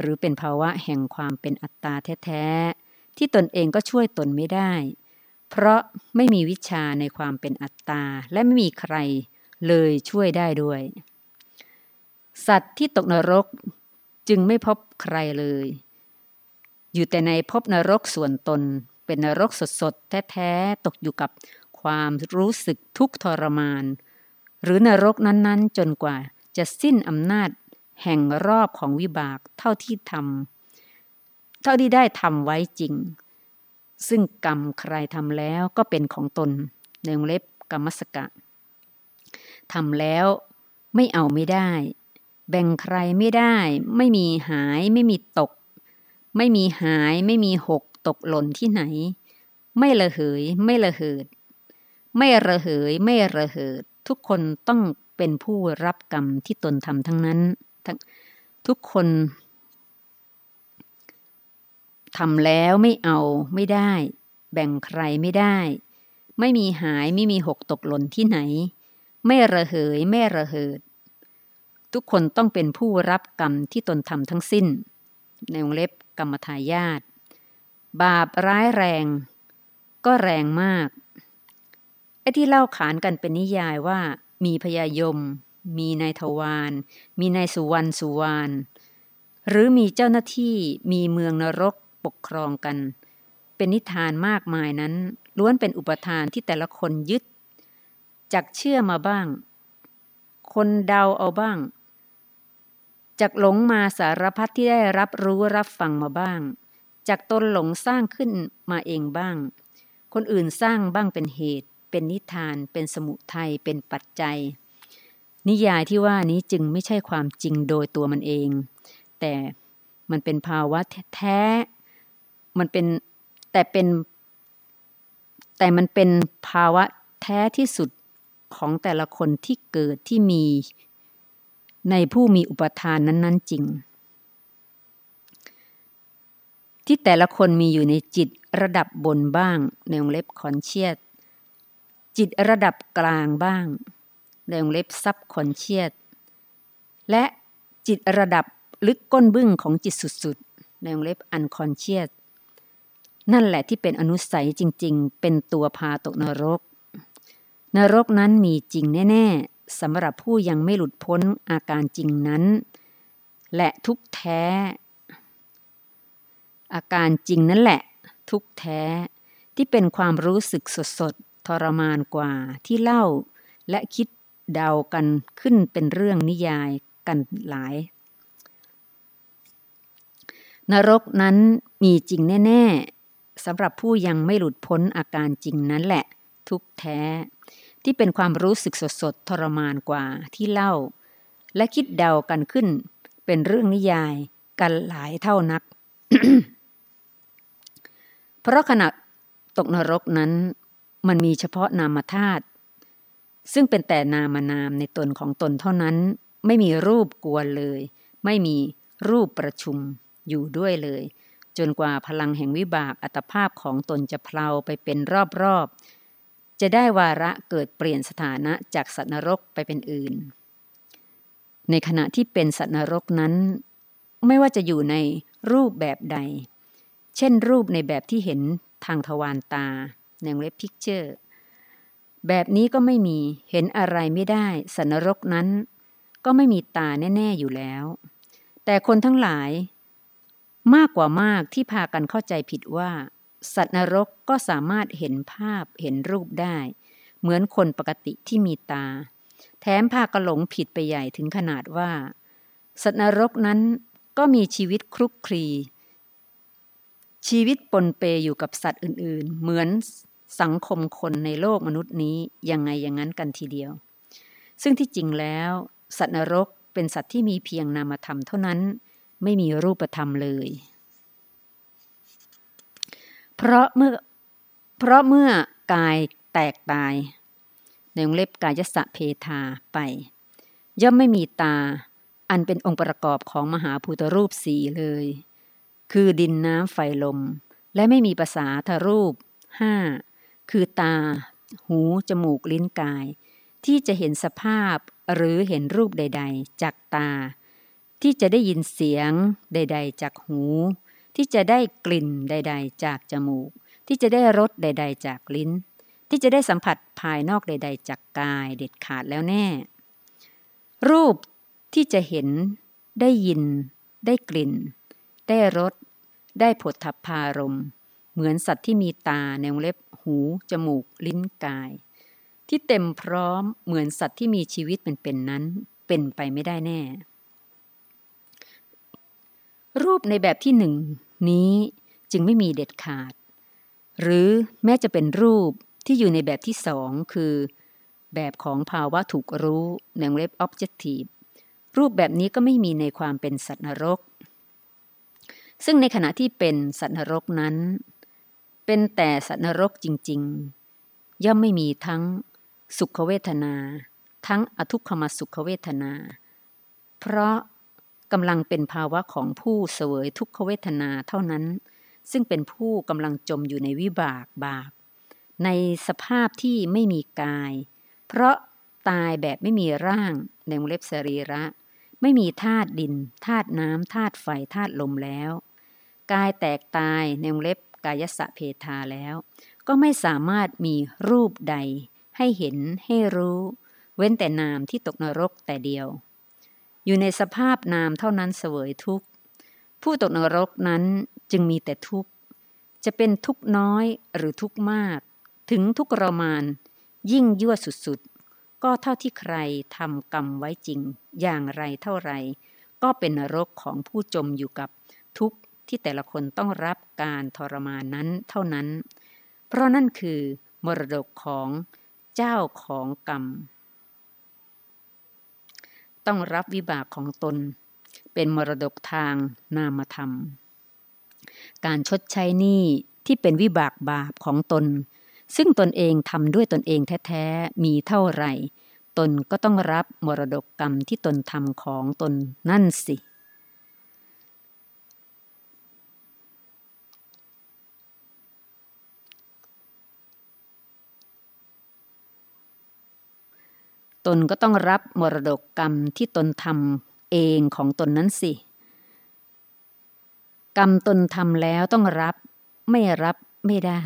หรือเป็นภาวะแห่งความเป็นอัตตาแท้ๆ ที่ตนเองก็ช่วยตนไม่ได้ เพราะไม่มีวิชาในความเป็นอัตตา และไม่มีใครเลยช่วยได้ด้วย สัตว์ที่ตกนรก จึงไม่พบใครเลย อยู่แต่ในพบนรกส่วนตน เป็นนรกสดๆ แท้ๆ ตกอยู่กับความรู้สึกทุกทรมาน หรือนรกนั้นๆ จนกว่าจะสิ้นอำนาจแห่งรอบของวิบากเท่าที่ทำเท่าที่ได้ทำไว้จริง ซึ่งกรรมใครทำแล้วก็เป็นของตนในวงเล็บกรรมสกะทำแล้วไม่เอาไม่ได้ แบ่งใครไม่ได้ ไม่มีหายไม่มีตก ไม่มีหายไม่มีหกตกหล่นที่ไหน ไม่ระเหยไม่ระเหิด ไม่ระเหยไม่ระเหิด ทุกคนต้องเป็นผู้รับกรรมที่ตนทำทั้งนั้นทุกคนทำแล้วไม่เอาไม่ได้ แบ่งใครไม่ได้ ไม่มีหายไม่มีหกตกหล่นที่ไหน ไม่ระเหยไม่ระเหิด ทุกคนต้องเป็นผู้รับกรรมที่ตนทำทั้งสิ้น ในวงเล็บกรรมทายาทบาปร้ายแรง ก็แรงมาก ไอ้ที่เล่าขานกันเป็นนิยายว่า มีพญายม มีนายทวารมีนายสุวรรณสุวรรณหรือมีเจ้าหน้าที่มีเมืองนรกปกครองกัน เป็นนิทานมากมายนั้น ล้วนเป็นอุปทานที่แต่ละคนยึดจากเชื่อมาบ้าง คนเดาเอาบ้าง จากหลงมาสารพัดที่ได้รับรู้รับฟังมาบ้าง จากตนหลงสร้างขึ้นมาเองบ้าง คนอื่นสร้างบ้างเป็นเหตุ เป็นนิทาน เป็นสมุทัยเป็นปัจจัย นิยายที่ว่านี้จึงไม่ใช่ความจริงโดยตัวมันเอง แต่มันเป็นภาวะแท้ มันเป็นแต่เป็นแต่มันเป็นภาวะแท้ที่สุดของแต่ละคนที่เกิดที่มี ในผู้มีอุปทานนั้น ๆ จริง ที่แต่ละคนมีอยู่ในจิตระดับบนบ้าง ในวงเล็บคอนเชียสจิตระดับกลางบ้าง ในวงเล็บซับคอนเชียสและจิตระดับลึกก้นบึ้งของจิตสุดๆ ในวงเล็บอันคอนเชียสนั่นแหละที่เป็นอนุสัยจริง ๆ เป็นตัวพาตกนรก นรกนั้นมีจริงแน่ ๆ สำหรับผู้ยังไม่หลุดพ้นอาการจริงนั้น และทุกแท้ อาการจริงนั่นแหละ ทุกแท้ที่เป็นความรู้สึกสดๆทรมานกว่าที่เล่า และคิดเดากันขึ้นเป็นเรื่องนิยายกันหลาย นรกนั้นมีจริงแน่ ๆสำหรับผู้ยังไม่หลุดพ้นอาการจริงนั้นแหละ ทุกแท้ ที่เป็นความรู้สึกสดสดทรมานกว่าที่เล่า และคิดเดากันขึ้น เป็นเรื่องนิยายกันหลายเท่านัก เพราะขณะตกนรกนั้น มันมีเฉพาะนามธาตุซึ่งเป็นแต่นามนามในตนของตนเท่านั้น ไม่มีรูปกวนเลย ไม่มีรูปประชุมอยู่ด้วยเลย จนกว่าพลังแห่งวิบากอัตภาพของตนจะเพลาไปเป็นรอบๆ จะได้วาระเกิดเปลี่ยนสถานะจากสัตว์นรกไปเป็นอื่น ในขณะที่เป็นสัตว์นรกนั้น ไม่ว่าจะอยู่ในรูปแบบใด เช่นรูปในแบบที่เห็นทางทวารตาในเว็บพิกเจอร์ แบบนี้ก็ไม่มีเห็นอะไรไม่ได้ สัตว์นรกนั้น ก็ไม่มีตาแน่ ๆ อยู่แล้ว แต่คนทั้งหลาย มากกว่ามากที่พากันเข้าใจผิดว่า สัตว์นรกก็สามารถเห็นภาพเห็นรูปได้ เหมือนคนปกติที่มีตา แถมพากระหลงผิดไปใหญ่ถึงขนาดว่า สัตว์นรกนั้นก็มีชีวิตคลุกคลี ชีวิตปนเปอยู่กับสัตว์อื่นๆ เหมือนสังคมคนในโลกมนุษย์นี้ยังไงอย่างนั้นกันทีเดียว ซึ่งที่จริงแล้ว สัตว์นรกเป็นสัตว์ที่มีเพียงนามธรรมเท่านั้น ไม่มีรูปธรรมเลย เพราะเมื่อเพราะเมื่อกายแตกตาย ในวงเล็บกายสะเพทาไป ย่อมไม่มีตา อันเป็นองค์ประกอบของมหาภูตรูปสีเลย คือดินน้ำไฟลม และไม่มีภาษาทรูปห้าคือตา หู จมูก ลิ้นกาย ที่จะเห็นสภาพหรือเห็นรูปใด ๆ จากตา ที่จะได้ยินเสียงใด ๆ จากหู ที่จะได้กลิ่นใด ๆ จากจมูก ที่จะได้รสใด ๆ จากลิ้น ที่จะได้สัมผัสภายนอกใด ๆ จากกายเด็ดขาดแล้วแน่ รูปที่จะเห็นได้ยิน ได้กลิ่น ได้รส ได้ผลทัพพารมเหมือนสัตว์ที่มีตาในวงเล็บหู จมูก ลิ้นกาย ที่เต็มพร้อมเหมือนสัตว์ที่มีชีวิตเป็นๆนนั้น เป็นไปไม่ได้แน่ รูปในแบบที่หนึ่ง นี้จึงไม่มีเด็ดขาด หรือแม้จะเป็นรูปที่อยู่ในแบบที่สองคือ แบบของภาวะถูกรู้ในเล็บ objective รูปแบบนี้ก็ไม่มีในความเป็นสัตว์นรก ซึ่งในขณะที่เป็นสัตว์นรกนั้น เป็นแต่สัตว์นรกจริง ๆ ย่อมไม่มีทั้งสุขเวทนา ทั้งอทุกขมสุขเวทนา เพราะ กำลังเป็นภาวะของผู้เสวยทุกขเวทนาเท่านั้น ซึ่งเป็นผู้กำลังจมอยู่ในวิบากบาป ในสภาพที่ไม่มีกาย เพราะตายแบบไม่มีร่างในวงเล็บสรีระ ไม่มีธาตุดินธาตุน้ำธาตุไฟธาตุลมแล้ว กายแตกตายในวงเล็บกายสะเพทาแล้ว ก็ไม่สามารถมีรูปใด ให้เห็นให้รู้ เว้นแต่นามที่ตกนรกแต่เดียว อยู่ในสภาพนามเท่านั้นเสวยทุกข์ ผู้ตกนรกนั้นจึงมีแต่ทุกข์ จะเป็นทุกข์น้อยหรือทุกข์มาก ถึงทุกข์รมาน ยิ่งยั่วสุดๆ ก็เท่าที่ใครทำกรรมไว้จริง อย่างไรเท่าไร ก็เป็นนรกของผู้จมอยู่กับทุกข์ที่แต่ละคนต้องรับการทรมานนั้นเท่านั้น เพราะนั่นคือมรดกของเจ้าของกรรม ต้องรับวิบากของตน เป็นมรดกทางนามธรรม การชดใช้หนี้ที่เป็นวิบากบาปของตน ซึ่งตนเองทำด้วยตนเองแท้ๆ มีเท่าไหร่ ตนก็ต้องรับมรดกกรรมที่ตนทำของตนนั่นสิ ตนก็ต้องรับมรดกกรรมที่ตนทำเองของตนนั้นสิ กรรมตนทำแล้วต้องรับไม่รับไม่ได้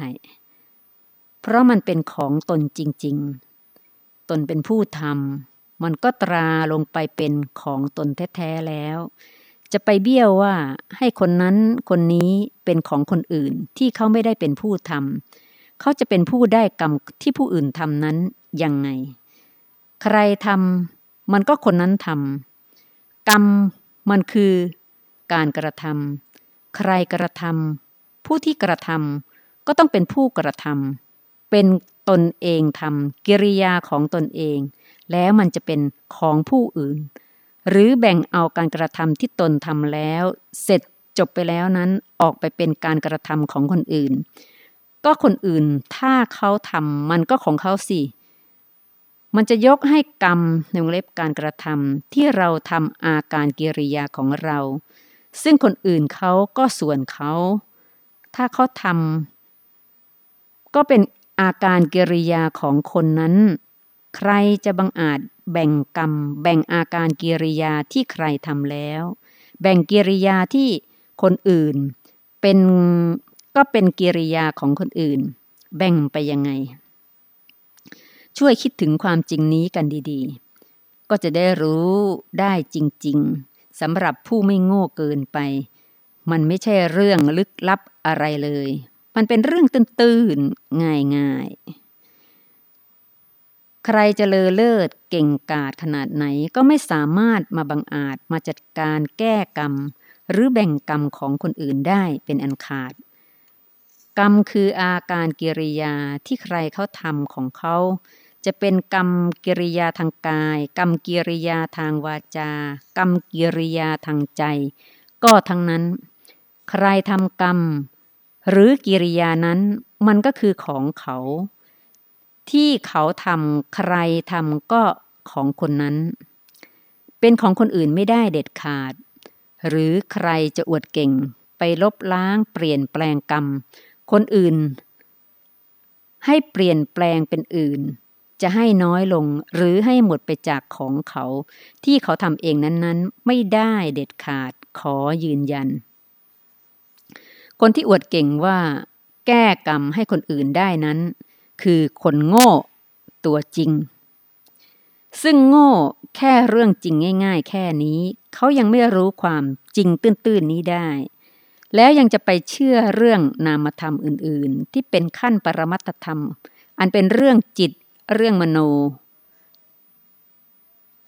เพราะมันเป็นของตนจริง ๆ ตนเป็นผู้ทำมันก็ตราลงไปเป็นของตนแท้ๆแล้ว จะไปเบี้ยวว่าให้คนนั้นคนนี้เป็นของคนอื่นที่เขาไม่ได้เป็นผู้ทำเขาจะเป็นผู้ได้กรรมที่ผู้อื่นทำนั้นยังไง ใครทำมันก็คนนั้นทำกรรมมันคือการกระทำใครกระทำผู้ที่กระทำก็ต้องเป็นผู้กระทำเป็นตนเองทำกิริยาของตนเอง แล้วมันจะเป็นของผู้อื่น หรือแบ่งเอาการกระทำที่ตนทำแล้ว เสร็จจบไปแล้วนั้นออกไปเป็นการกระทำของคนอื่น ก็คนอื่นถ้าเขาทำมันก็ของเขาสิ มันจะยกให้กรรมในวงเล็บการกระทำที่เราทำอาการกิริยาของเรา ซึ่งคนอื่นเขาก็ส่วนเขา ถ้าเขาทำก็เป็นอาการกิริยาของคนนั้น ใครจะบังอาจแบ่งกรรม แบ่งอาการกิริยาที่ใครทำแล้ว แบ่งกิริยาที่คนอื่น เป็นก็เป็นกิริยาของคนอื่น แบ่งไปยังไง ช่วยคิดถึงความจริงนี้กันดีๆ ก็จะได้รู้ได้จริงๆสำหรับผู้ไม่โง่เกินไป มันไม่ใช่เรื่องลึกลับอะไรเลย มันเป็นเรื่องตื้นๆ ง่ายๆ ใครจะเลอเลิศเก่งกาจขนาดไหนก็ไม่สามารถมาบังอาจมาจัดการแก้กรรม หรือแบ่งกรรมของคนอื่นได้เป็นอันขาดกรรมคืออาการกิริยาที่ใครเขาทำของเขา จะเป็นกรรมกิริยาทางกาย กรรมกิริยาทางวาจา กรรมกิริยาทางใจ ก็ทั้งนั้น ใครทำกรรม หรือกิริยานั้นมันก็คือของเขา ที่เขาทำใครทำก็ของคนนั้น เป็นของคนอื่นไม่ได้เด็ดขาด หรือใครจะอวดเก่ง ไปลบล้างเปลี่ยนแปลงกรรม คนอื่น ให้เปลี่ยนแปลงเป็นอื่น จะให้น้อยลงหรือให้หมดไปจากของเขา ที่เขาทำเองนั้นๆ ไม่ได้เด็ดขาดขอยืนยัน คนที่อวดเก่งว่า แก้กรรมให้คนอื่นได้นั้น คือคนโง่ตัวจริง ซึ่งโง่แค่เรื่องจริงง่าย ๆ แค่นี้ เขายังไม่รู้ความจริงตื้นๆนี้ได้แล้วยังจะไปเชื่อเรื่องนามธรรมอื่น ๆ ที่เป็นขั้นปรมัตธรรม อันเป็นเรื่องจิต เรื่องมโน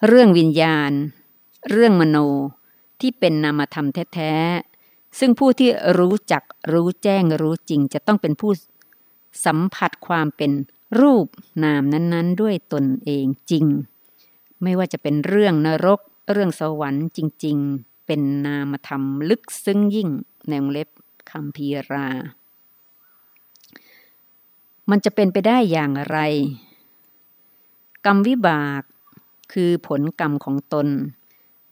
เรื่องวิญญาณ เรื่องมโนที่เป็นนามธรรมแท้ๆ ซึ่งผู้ที่รู้จักรู้แจ้งรู้จริง จะต้องเป็นผู้สัมผัสความเป็นรูปนามนั้นๆ ด้วยตนเองจริง ไม่ว่าจะเป็นเรื่องนรก เรื่องสวรรค์จริง ๆ เป็นนามธรรมลึกซึ้งยิ่งในวงเล็บคำพีรา มันจะเป็นไปได้อย่างไร กรรมวิบาก คือผลกรรมของตน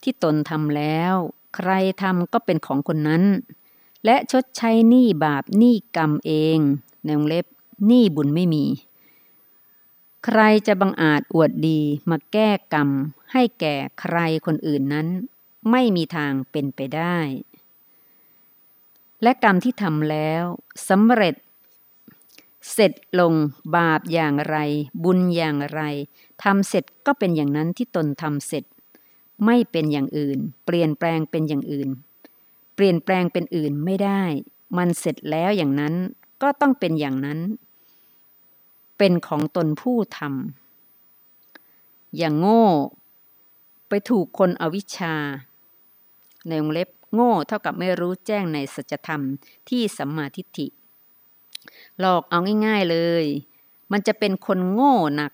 ที่ตนทำแล้ว ใครทำก็เป็นของคนนั้น และชดใช้หนี้บาปหนี้กรรมเอง ในวงเล็บหนี้บุญไม่มี ใครจะบังอาจอวดดีมาแก้กรรม ให้แก่ใครคนอื่นนั้น ไม่มีทางเป็นไปได้และกรรมที่ทำแล้วสำเร็จ เสร็จลงบาปอย่างไร บุญอย่างไรทำเสร็จก็เป็นอย่างนั้นที่ตนทำเสร็จ ไม่เป็นอย่างอื่น เปลี่ยนแปลงเป็นอย่างอื่น เปลี่ยนแปลงเป็นอื่นไม่ได้ มันเสร็จแล้วอย่างนั้นก็ต้องเป็นอย่างนั้น เป็นของตนผู้ทำอย่างโง่ ไปถูกคนอวิชชา ในวงเล็บโง่เท่ากับไม่รู้แจ้งในสัจธรรมที่สัมมาทิฏฐิ หลอกเอาง่ายๆเลย มันจะเป็นคนโง่หนัก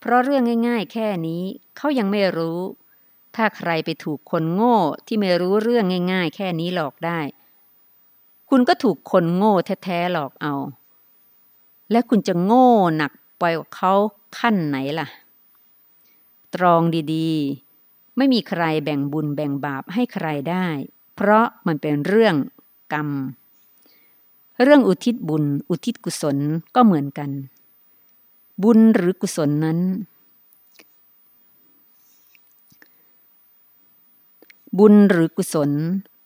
เพราะเรื่องง่าย ๆ แค่นี้เขายังไม่รู้ ถ้าใครไปถูกคนโง่ที่ไม่รู้เรื่องง่าย ๆ แค่นี้หลอกได้ คุณก็ถูกคนโง่แท้ๆหลอกเอา และคุณจะโง่หนักไปกว่าเขาขั้นไหนล่ะ ตรองดีๆ ไม่มีใครแบ่งบุญแบ่งบาปให้ใครได้ เพราะมันเป็นเรื่องกรรม เรื่องอุทิศบุญ อุทิศกุศลก็เหมือนกัน บุญหรือกุศลนั้น บุญหรือกุศล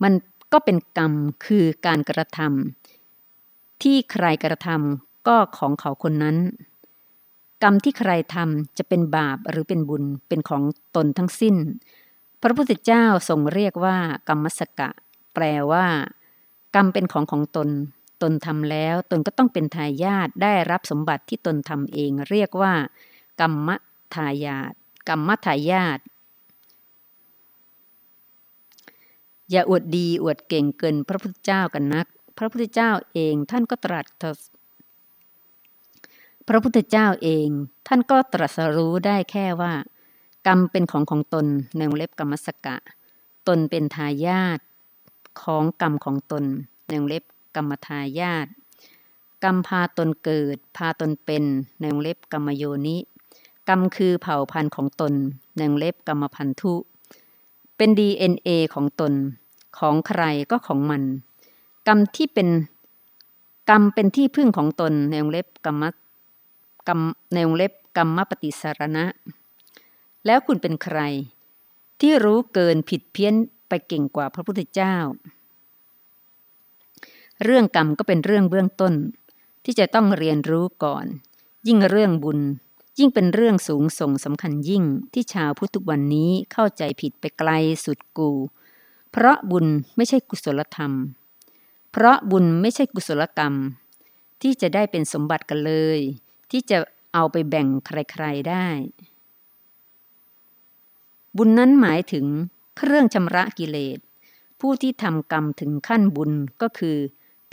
มันก็เป็นกรรมคือการกระทำที่ใครกระทำก็ของเขาคนนั้น กรรมที่ใครทำจะเป็นบาปหรือเป็นบุญเป็นของตนทั้งสิ้น พระพุทธเจ้าทรงเรียกว่า กรรมสกะ แปลว่า กรรมเป็นของของตน ตนทำแล้วตนก็ต้องเป็นทายาทได้รับสมบัติที่ตนทำเองเรียกว่า กรรมทายาทกรรมทายาทอย่าอวดดีอวดเก่งเกินพระพุทธเจ้ากันนัก พระพุทธเจ้าเองท่านก็ตรัสพระพุทธเจ้าเองท่านก็ตรัสรู้ได้แค่ว่า กรรมเป็นของของตนในวงเล็บกรรมสกะ ตนเป็นทายาทของกรรมของตนในวงเล็บ กรรมทายาทกรรมพาตนเกิด พาตนเป็นในวงเล็บกรรมโยนิ กรรมคือเผ่าพันธุ์ของตนในวงเล็บกรรมพันธุ เป็น DNA ของตน ของใครก็ของมัน กรรมที่เป็นกรรมเป็นที่พึ่งของตนในวงเล็บกรรมกรรมในวงเล็บกรรมปฏิสารณะ แล้วคุณเป็นใคร ที่รู้เกินผิดเพี้ยนไปเก่งกว่าพระพุทธเจ้า เรื่องกรรมก็เป็นเรื่องเบื้องต้น ที่จะต้องเรียนรู้ก่อน ยิ่งเรื่องบุญ ยิ่งเป็นเรื่องสูงส่งสำคัญยิ่งที่ชาวพุทธวันนี้เข้าใจผิดไปไกลสุดกู เพราะบุญไม่ใช่กุศลธรรม เพราะบุญไม่ใช่กุศลกรรม ที่จะได้เป็นสมบัติกันเลย ที่จะเอาไปแบ่งใครๆได้ บุญนั้นหมายถึงเครื่องชำระกิเลสผู้ที่ทำกรรมถึงขั้นบุญก็คือ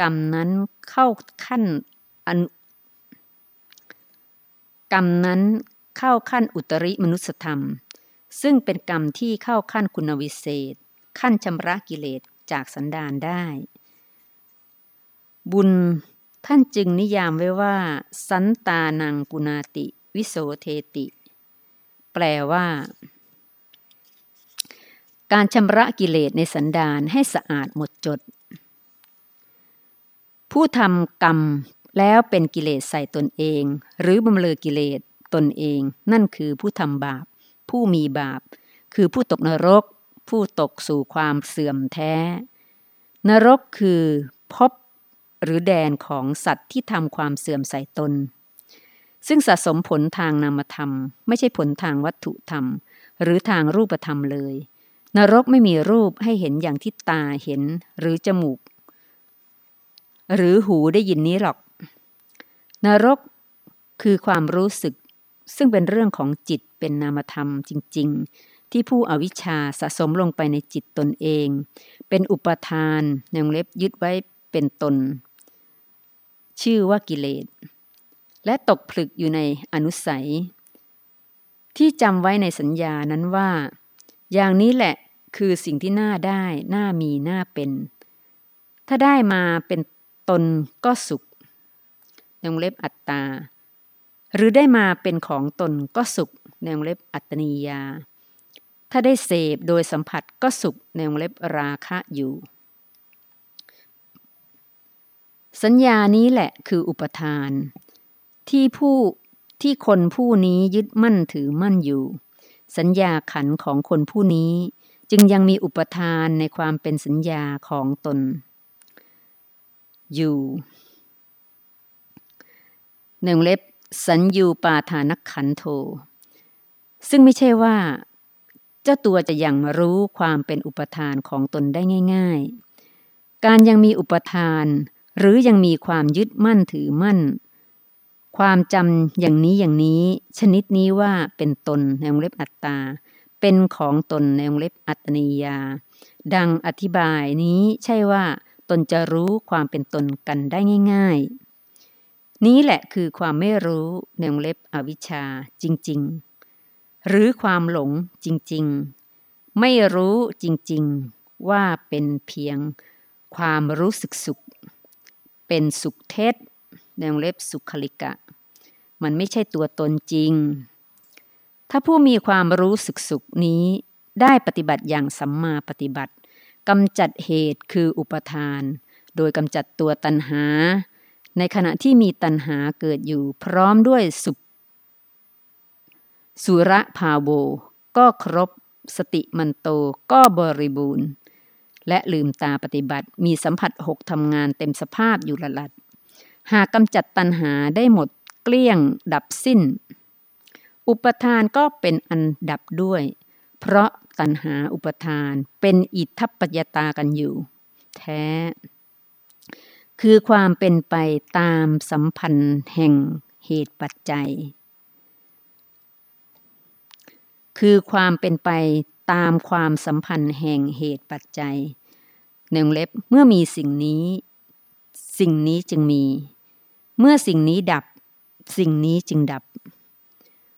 กรรมนั้นเข้าขั้นอกรรมนั้นเข้าขั้นอุตริมนุสธรรม ซึ่งเป็นกรรมที่เข้าขั้นคุณวิเศษ ขั้นชำระกิเลสจากสันดานได้ บุญท่านจึงนิยามไว้ว่า สันตานังกุณาติ วิโสเทติ แปลว่า การชำระกิเลสในสันดานให้สะอาดหมดจด ผู้ทำกรรมแล้วเป็นกิเลสใส่ตนเอง หรือบำเรอกิเลสตนเอง นั่นคือผู้ทำบาป ผู้มีบาป คือผู้ตกนรก ผู้ตกสู่ความเสื่อมแท้ นรกคือพบหรือแดนของสัตว์ที่ทำความเสื่อมใส่ตน ซึ่งสะสมผลทางนามธรรม ไม่ใช่ผลทางวัตถุธรรม หรือทางรูปธรรมเลย นรกไม่มีรูปให้เห็นอย่างที่ตาเห็นหรือจมูก หรือหูได้ยินนี้หรอก นรกคือความรู้สึก ซึ่งเป็นเรื่องของจิตเป็นนามธรรมจริง ๆ ที่ผู้อวิชชาสะสมลงไปในจิตตนเอง เป็นอุปทานในวงเล็บยึดไว้เป็นตน ชื่อว่ากิเลส และตกผลึกอยู่ในอนุสัย ที่จำไว้ในสัญญานั้นว่า อย่างนี้แหละคือสิ่งที่น่าได้ น่ามี น่าเป็น ถ้าได้มาเป็น ตนก็สุขในวงเล็บอัตตา หรือได้มาเป็นของตนก็สุขในวงเล็บอัตนียา ถ้าได้เสพโดยสัมผัสก็สุขในวงเล็บราคะอยู่ สัญญานี้แหละคืออุปทาน ที่ผู้ที่คนผู้นี้ยึดมั่นถือมั่นอยู่ สัญญาขันของคนผู้นี้ จึงยังมีอุปทานในความเป็นสัญญาของตน ยู่หนึ่งเล็บสัญญูปาทานขันโท ซึ่งไม่ใช่ว่า เจ้าตัวจะยังรู้ความเป็นอุปทานของตนได้ง่าย ๆ การยังมีอุปทาน หรือยังมีความยึดมั่นถือมั่น ความจำอย่างนี้อย่างนี้ ชนิดนี้ว่าเป็นตนในวงเล็บอัตตา เป็นของตนในวงเล็บอัตนิยา ดังอธิบายนี้ใช่ว่า นจะรู้ความเป็นตนกันได้ง่าย ๆ นี้แหละคือความไม่รู้ในวงเล็บอวิชชาจริง ๆ หรือความหลงจริง ๆ ไม่รู้จริง ๆ ว่าเป็นเพียงความรู้สึกสุข เป็นสุขเท็จในวงเล็บสุขลิกะ มันไม่ใช่ตัวตนจริง ถ้าผู้มีความรู้สึกสุขนี้ได้ปฏิบัติอย่างสัมมาปฏิบัติ กำจัดเหตุคืออุปทาน โดยกำจัดตัวตัณหา ในขณะที่มีตัณหาเกิดอยู่พร้อมด้วยสุสุระภาโว ก็ครบสติมันโตก็บริบูรณ์ และลืมตาปฏิบัติมีสัมผัสหกทำงานเต็มสภาพอยู่ละลัด หากกำจัดตัณหาได้หมดเกลี้ยงดับสิ้น อุปทานก็เป็นอันดับด้วย เพราะ ตัณหาอุปทาน เป็นอิทธปัจตากันอยู่ แท้ คือความเป็นไปตามสัมพันธ์แห่งเหตุปัจจัย คือความเป็นไปตามความสัมพันธ์แห่งเหตุปัจจัยหนึ่งเล็บเมื่อมีสิ่งนี้ สิ่งนี้จึงมี เมื่อสิ่งนี้ดับ สิ่งนี้จึงดับ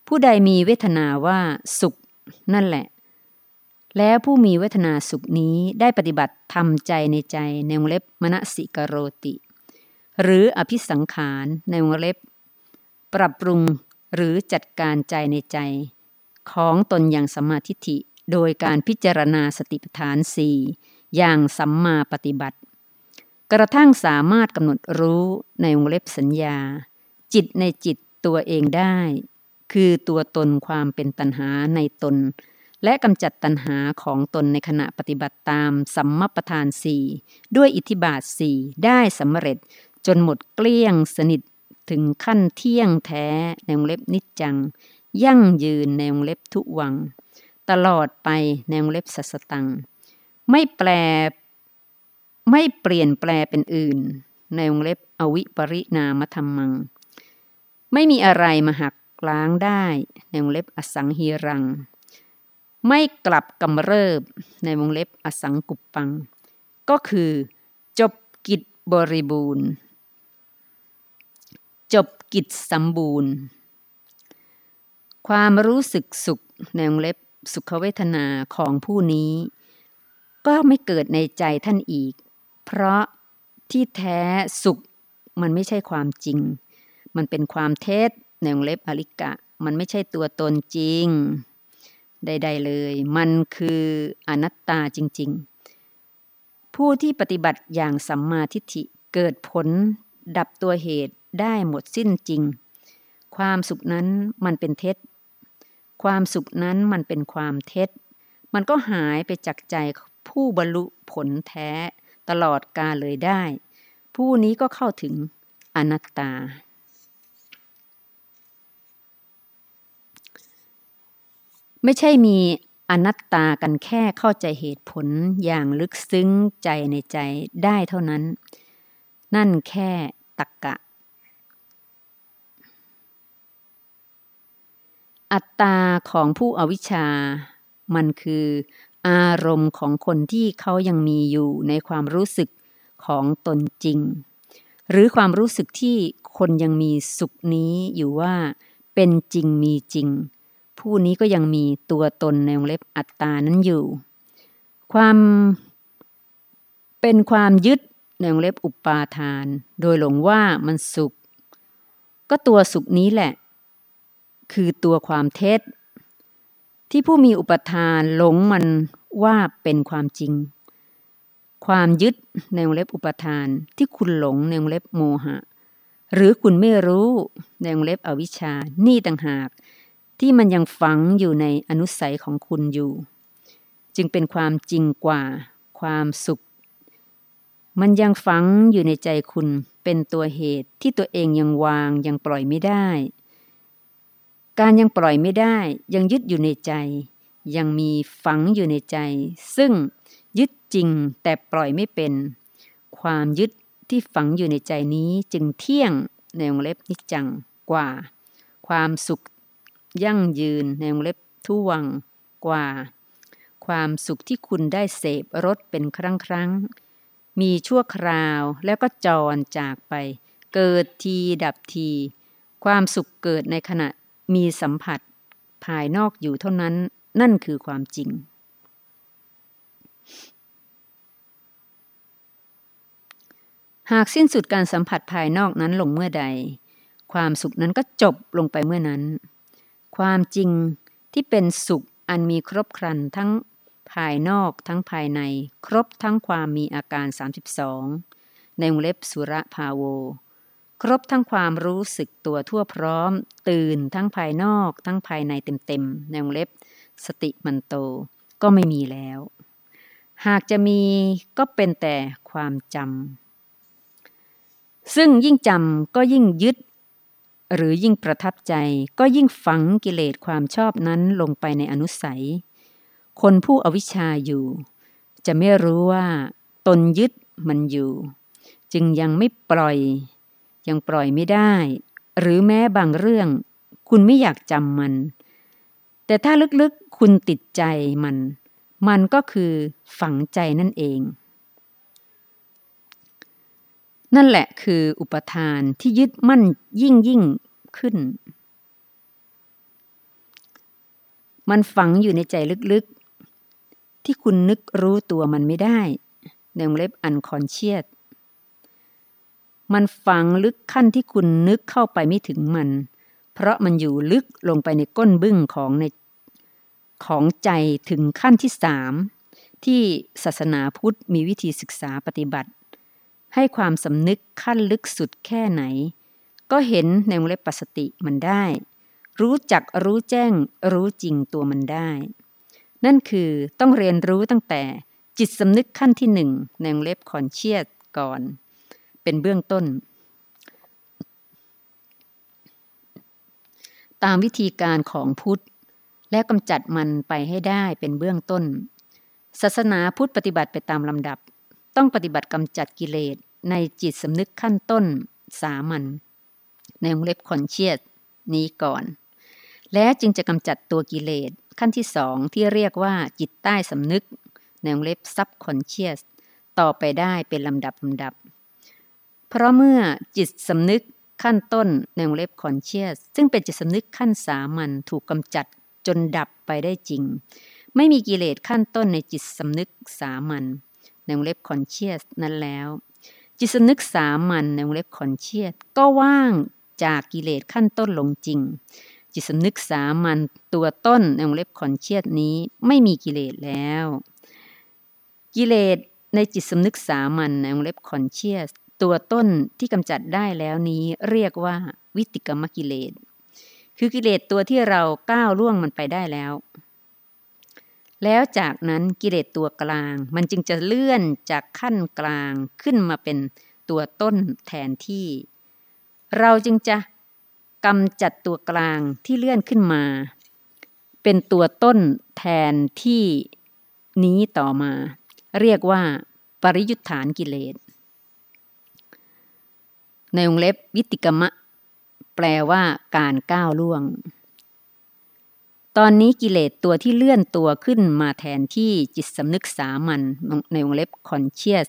ผู้ใดมีเวทนาว่าสุขนั่นแหละ แล้วผู้มีเวทนาสุขนี้ได้ปฏิบัติทำใจในใจในวงเล็บมณสิกโรติ หรืออภิสังขารในวงเล็บ ปรับปรุงหรือจัดการใจในใจ ของตนอย่างสัมมาทิฏฐิ โดยการพิจารณาสติปัฏฐานสี่อย่างสัมมาปฏิบัติ กระทั่งสามารถกำหนดรู้ในวงเล็บสัญญา จิตในจิตตัวเองได้ คือตัวตนความเป็นตัณหาในตน และกำจัดตัณหาของตนในขณะปฏิบัติตามสัมมปทานสี่ด้วยอิทธิบาทสี่ได้สำเร็จจนหมดเกลี้ยงสนิทถึงขั้นเที่ยงแท้ในวงเล็บนิจจัง ยั่งยืนในวงเล็บทุวัง ตลอดไปในวงเล็บสัสตัง ไม่แปล ไม่เปลี่ยนแปลเป็นอื่น ในวงเล็บอวิปริณามธรรมัง ไม่มีอะไรมาหักล้างได้ในวงเล็บอสังฮีรัง ไม่กลับกำเริบในวงเล็บอสังกุปปัง ก็คือจบกิจบริบูรณ์ จบกิจสมบูรณ์ ความรู้สึกสุขในวงเล็บสุขเวทนาของผู้นี้ ก็ไม่เกิดในใจท่านอีก เพราะที่แท้สุขมันไม่ใช่ความจริง มันเป็นความเท็จในวงเล็บอลิกะ มันไม่ใช่ตัวตนจริง ใด ๆ เลย มันคืออนัตตาจริง ๆ ผู้ที่ปฏิบัติอย่างสัมมาทิฏฐิเกิดผล ดับตัวเหตุได้หมดสิ้นจริง ความสุขนั้นมันเป็นเท็จ ความสุขนั้นมันเป็นความเท็จ มันก็หายไปจากใจผู้บรรลุผลแท้ตลอดกาเลยได้ ผู้นี้ก็เข้าถึงอนัตตา ไม่ใช่มีอนัตตากันแค่เข้าใจเหตุผลอย่างลึกซึ้งใจในใจได้เท่านั้น นั่นแค่ตักกะ อัตตาของผู้อวิชชา มันคืออารมณ์ของคนที่เขายังมีอยู่ในความรู้สึกของตนจริง หรือความรู้สึกที่คนยังมีสุขนี้อยู่ว่าเป็นจริงมีจริง ผู้นี้ก็ยังมีตัวตนในวงเล็บอัตตานั้นอยู่ ความเป็นความยึดในวงเล็บอุปาทาน โดยหลงว่ามันสุข ก็ตัวสุขนี้แหละ คือตัวความเท็จ ที่ผู้มีอุปทานหลงมันว่าเป็นความจริง ความยึดในวงเล็บอุปทานที่คุณหลงในวงเล็บโมหะ หรือคุณไม่รู้ในวงเล็บอวิชชา นี่ต่างหาก ที่มันยังฝังอยู่ในอนุสัยของคุณอยู่ จึงเป็นความจริงกว่าความสุข มันยังฝังอยู่ในใจคุณเป็นตัวเหตุที่ตัวเองยังวางยังปล่อยไม่ได้ การยังปล่อยไม่ได้ยังยึดอยู่ในใจ ยังมีฝังอยู่ในใจ ซึ่งยึดจริงแต่ปล่อยไม่เป็น ความยึดที่ฝังอยู่ในใจนี้จึงเที่ยงในวงเล็บนิจังกว่า ความสุข ยั่งยืนในวงเล็บทุวังกว่า ความสุขที่คุณได้เสพรสเป็นครั้งครั้ง มีชั่วคราวแล้วก็จรจากไป เกิดทีดับที ความสุขเกิดในขณะมีสัมผัส ภายนอกอยู่เท่านั้นนั่นคือความจริง หากสิ้นสุดการสัมผัสภายนอกนั้นลงเมื่อใด ความสุขนั้นก็จบลงไปเมื่อนั้น ความจริงที่เป็นสุขอันมีครบครันทั้งภายนอกทั้งภายใน ครบทั้งความมีอาการ 32 ในวงเล็บสุระภาโว ครบทั้งความรู้สึกตัวทั่วพร้อม ตื่นทั้งภายนอกทั้งภายในเต็มๆในวงเล็บสติมันโตก็ไม่มีแล้ว หากจะมีก็เป็นแต่ความจำซึ่งยิ่งจำก็ยิ่งยึด หรือยิ่งประทับใจก็ยิ่งฝังกิเลสความชอบนั้นลงไปในอนุสัย คนผู้อวิชชาอยู่ จะไม่รู้ว่า ตนยึดมันอยู่ จึงยังไม่ปล่อย ยังปล่อยไม่ได้ หรือแม้บางเรื่อง คุณไม่อยากจำมัน แต่ถ้าลึกๆคุณติดใจมัน มันก็คือฝังใจนั่นเอง นั่นแหละคืออุปทานที่ยึดมั่นยิ่งยิ่งขึ้น มันฝังอยู่ในใจลึกๆ ที่คุณนึกรู้ตัวมันไม่ได้ ในวงเล็บอันคอนเชียสมันฝังลึกขั้นที่คุณนึกเข้าไปไม่ถึงมัน เพราะมันอยู่ลึกลงไปในก้นบึ้งของในของใจถึงขั้นที่สามที่ศาสนาพุทธมีวิธีศึกษาปฏิบัติ ให้ความสำนึกขั้นลึกสุดแค่ไหน ก็เห็นในวงเล็บปัสติมันได้ รู้จักรู้แจ้งรู้จริงตัวมันได้ นั่นคือต้องเรียนรู้ตั้งแต่จิตสำนึกขั้นที่หนึ่งในวงเล็บคอนเชียสก่อน เป็นเบื้องต้น ตามวิธีการของพุทธ และกำจัดมันไปให้ได้เป็นเบื้องต้น ศาสนาพุทธปฏิบัติไปตามลำดับ ต้องปฏิบัติกำจัดกิเลส ในจิตสำนึกขั้นต้นสามัญในวงเล็บคอนเชียสนี้ก่อน และจึงจะกำจัดตัวกิเลสขั้นที่สองที่เรียกว่าจิตใต้สำนึก ในวงเล็บ subconscious ต่อไปได้เป็นลำดับลำดับ เพราะเมื่อจิตสำนึกขั้นต้นในวงเล็บ conscious ซึ่งเป็นจิตสำนึกขั้นสามัญถูกกำจัดจนดับไปได้จริง ไม่มีกิเลสขั้นต้นในจิตสำนึกสามัญในวงเล็บ conscious นั้นแล้ว จิตสำนึกสามัญในวงเล็บ conscious ก็ว่างจากกิเลสขั้นต้นลงจริง จิตสำนึกสามัญตัวต้นในวงเล็บ conscious นี้ไม่มีกิเลสแล้ว กิเลสในจิตสำนึกสามัญในวงเล็บ conscious ตัวต้นที่กำจัดได้แล้วนี้เรียกว่าวีติกกมกิเลส คือกิเลสตัวที่เราก้าวล่วงมันไปได้แล้ว แล้วจากนั้นกิเลสตัวกลาง มันจึงจะเลื่อนจากขั้นกลางขึ้นมาเป็นตัวต้นแทนที่ เราจึงจะกำจัดตัวกลางที่เลื่อนขึ้นมา เป็นตัวต้นแทนที่นี้ต่อมา เรียกว่า ปริยุทธานกิเลส ในวงเล็บวิติกรรมะ แปลว่าการก้าวล่วง ตอนนี้กิเลสตัวที่เลื่อนตัวขึ้นมาแทนที่จิตสำนึกสามัญในวงเล็บ conscious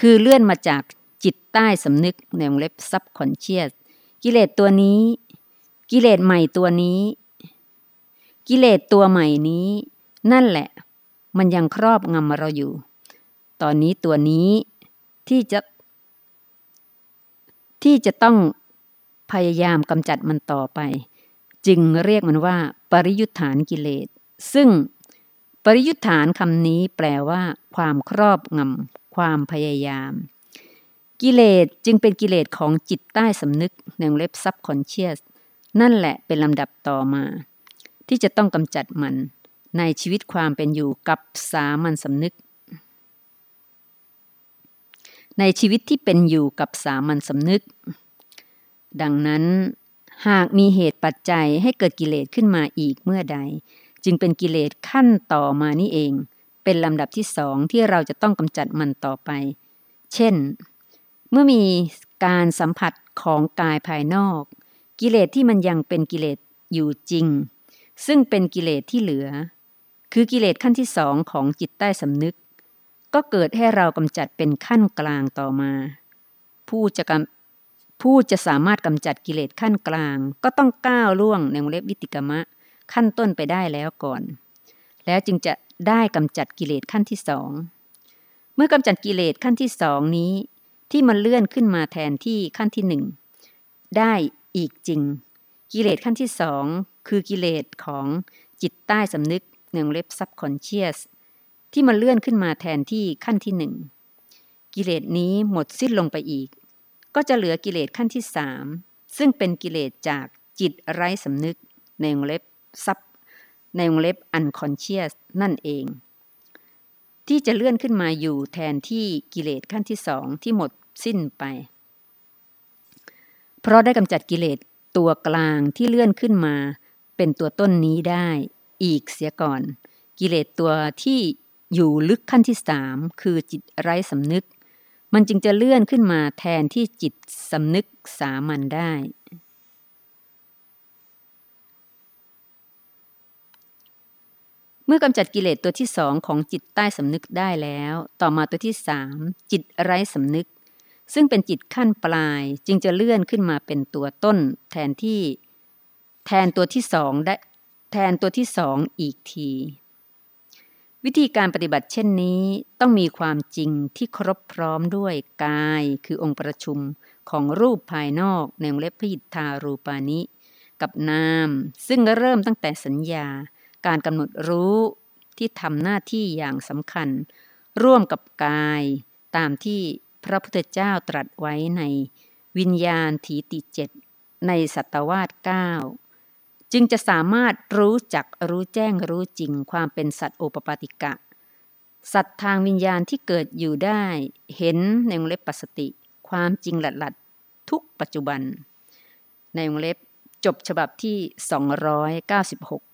คือเลื่อนมาจากจิตใต้สำนึกในวงเล็บ subconscious กิเลสตัวนี้ กิเลสใหม่ตัวนี้ กิเลสตัวใหม่นี้ นั่นแหละ มันยังครอบงำเราอยู่ ตอนนี้ตัวนี้ที่จะ ที่จะต้องพยายามกำจัดมันต่อไป จึงเรียกมันว่า ปริยุทธานกิเลส ซึ่งปริยุทธานคำนี้แปลว่า ความครอบงำความพยายาม กิเลสจึงเป็นกิเลสของจิตใต้สำนึกในเล็บซับคอนเชียสนั่นแหละเป็นลำดับต่อมา ที่จะต้องกำจัดมัน ในชีวิตความเป็นอยู่กับสามัญสำนึก ในชีวิตที่เป็นอยู่กับสามัญสำนึก ดังนั้น หากมีเหตุปัจจัยให้เกิดกิเลสขึ้นมาอีกเมื่อใด จึงเป็นกิเลสขั้นต่อมานี่เอง เป็นลำดับที่สองที่เราจะต้องกำจัดมันต่อไป เช่น เมื่อมีการสัมผัสของกายภายนอก กิเลสที่มันยังเป็นกิเลสอยู่จริง ซึ่งเป็นกิเลสที่เหลือ คือกิเลสขั้นที่สองของจิตใต้สำนึก ก็เกิดให้เรากำจัดเป็นขั้นกลางต่อมา ผู้จะก ผู้จะสามารถกำจัดกิเลสขั้นกลาง ก็ต้องก้าวล่วงในวงเล็บวิติกมะ ขั้นต้นไปได้แล้วก่อน แล้วจึงจะได้กำจัดกิเลสขั้นที่สองเมื่อกำจัดกิเลสขั้นที่สองนี้ ที่มันเลื่อนขึ้นมาแทนที่ขั้นที่หนึ่งได้อีกจริง กิเลสขั้นที่สองคือกิเลสของจิตใต้สำนึกหนึ่งเล็บ subconscious ที่มันเลื่อนขึ้นมาแทนที่ขั้นที่หนึ่งกิเลสนี้หมดสิ้นลงไปอีก ก็จะเหลือกิเลสขั้นที่สามซึ่งเป็นกิเลสจากจิตไร้สำนึกในวงเล็บซับในวงเล็บ unconscious นั่นเอง ที่จะเลื่อนขึ้นมาอยู่แทนที่กิเลสขั้นที่สองที่หมดสิ้นไป เพราะได้กำจัดกิเลสตัวกลางที่เลื่อนขึ้นมา เป็นตัวต้นนี้ได้ อีกเสียก่อน กิเลสตัวที่อยู่ลึกขั้นที่สามคือจิตไร้สำนึก มันจึงจะเลื่อนขึ้นมาแทนที่จิตสำนึกสามัญได้ เมื่อกำจัดกิเลสตัวที่สองของจิตใต้สำนึกได้แล้ว ต่อมาตัวที่สามจิตไร้สำนึก ซึ่งเป็นจิตขั้นปลายจึงจะเลื่อนขึ้นมาเป็นตัวต้น แทนที่แทนตัวที่สองได้แทนตัวที่สองอีกที วิธีการปฏิบัติเช่นนี้ต้องมีความจริงที่ครบพร้อมด้วยกายคือองค์ประชุมของรูปภายนอกในเล็บพิทารูปานิ กับนาม ซึ่งเริ่มตั้งแต่สัญญา การกำหนดรู้ที่ทำหน้าที่อย่างสำคัญ ร่วมกับกายตามที่พระพุทธเจ้าตรัสไว้ในวิญญาณถีติเจ็ดในสัตวาสเก้า จึงจะสามารถรู้จักรู้แจ้งรู้จริงความเป็นสัตว์โอปปาติกะ สัตว์ทางวิญญาณที่เกิดอยู่ได้ เห็นในวงเล็บปัสติ ความจริงหลัดหลัดทุกปัจจุบัน ในวงเล็บจบฉบับที่ 296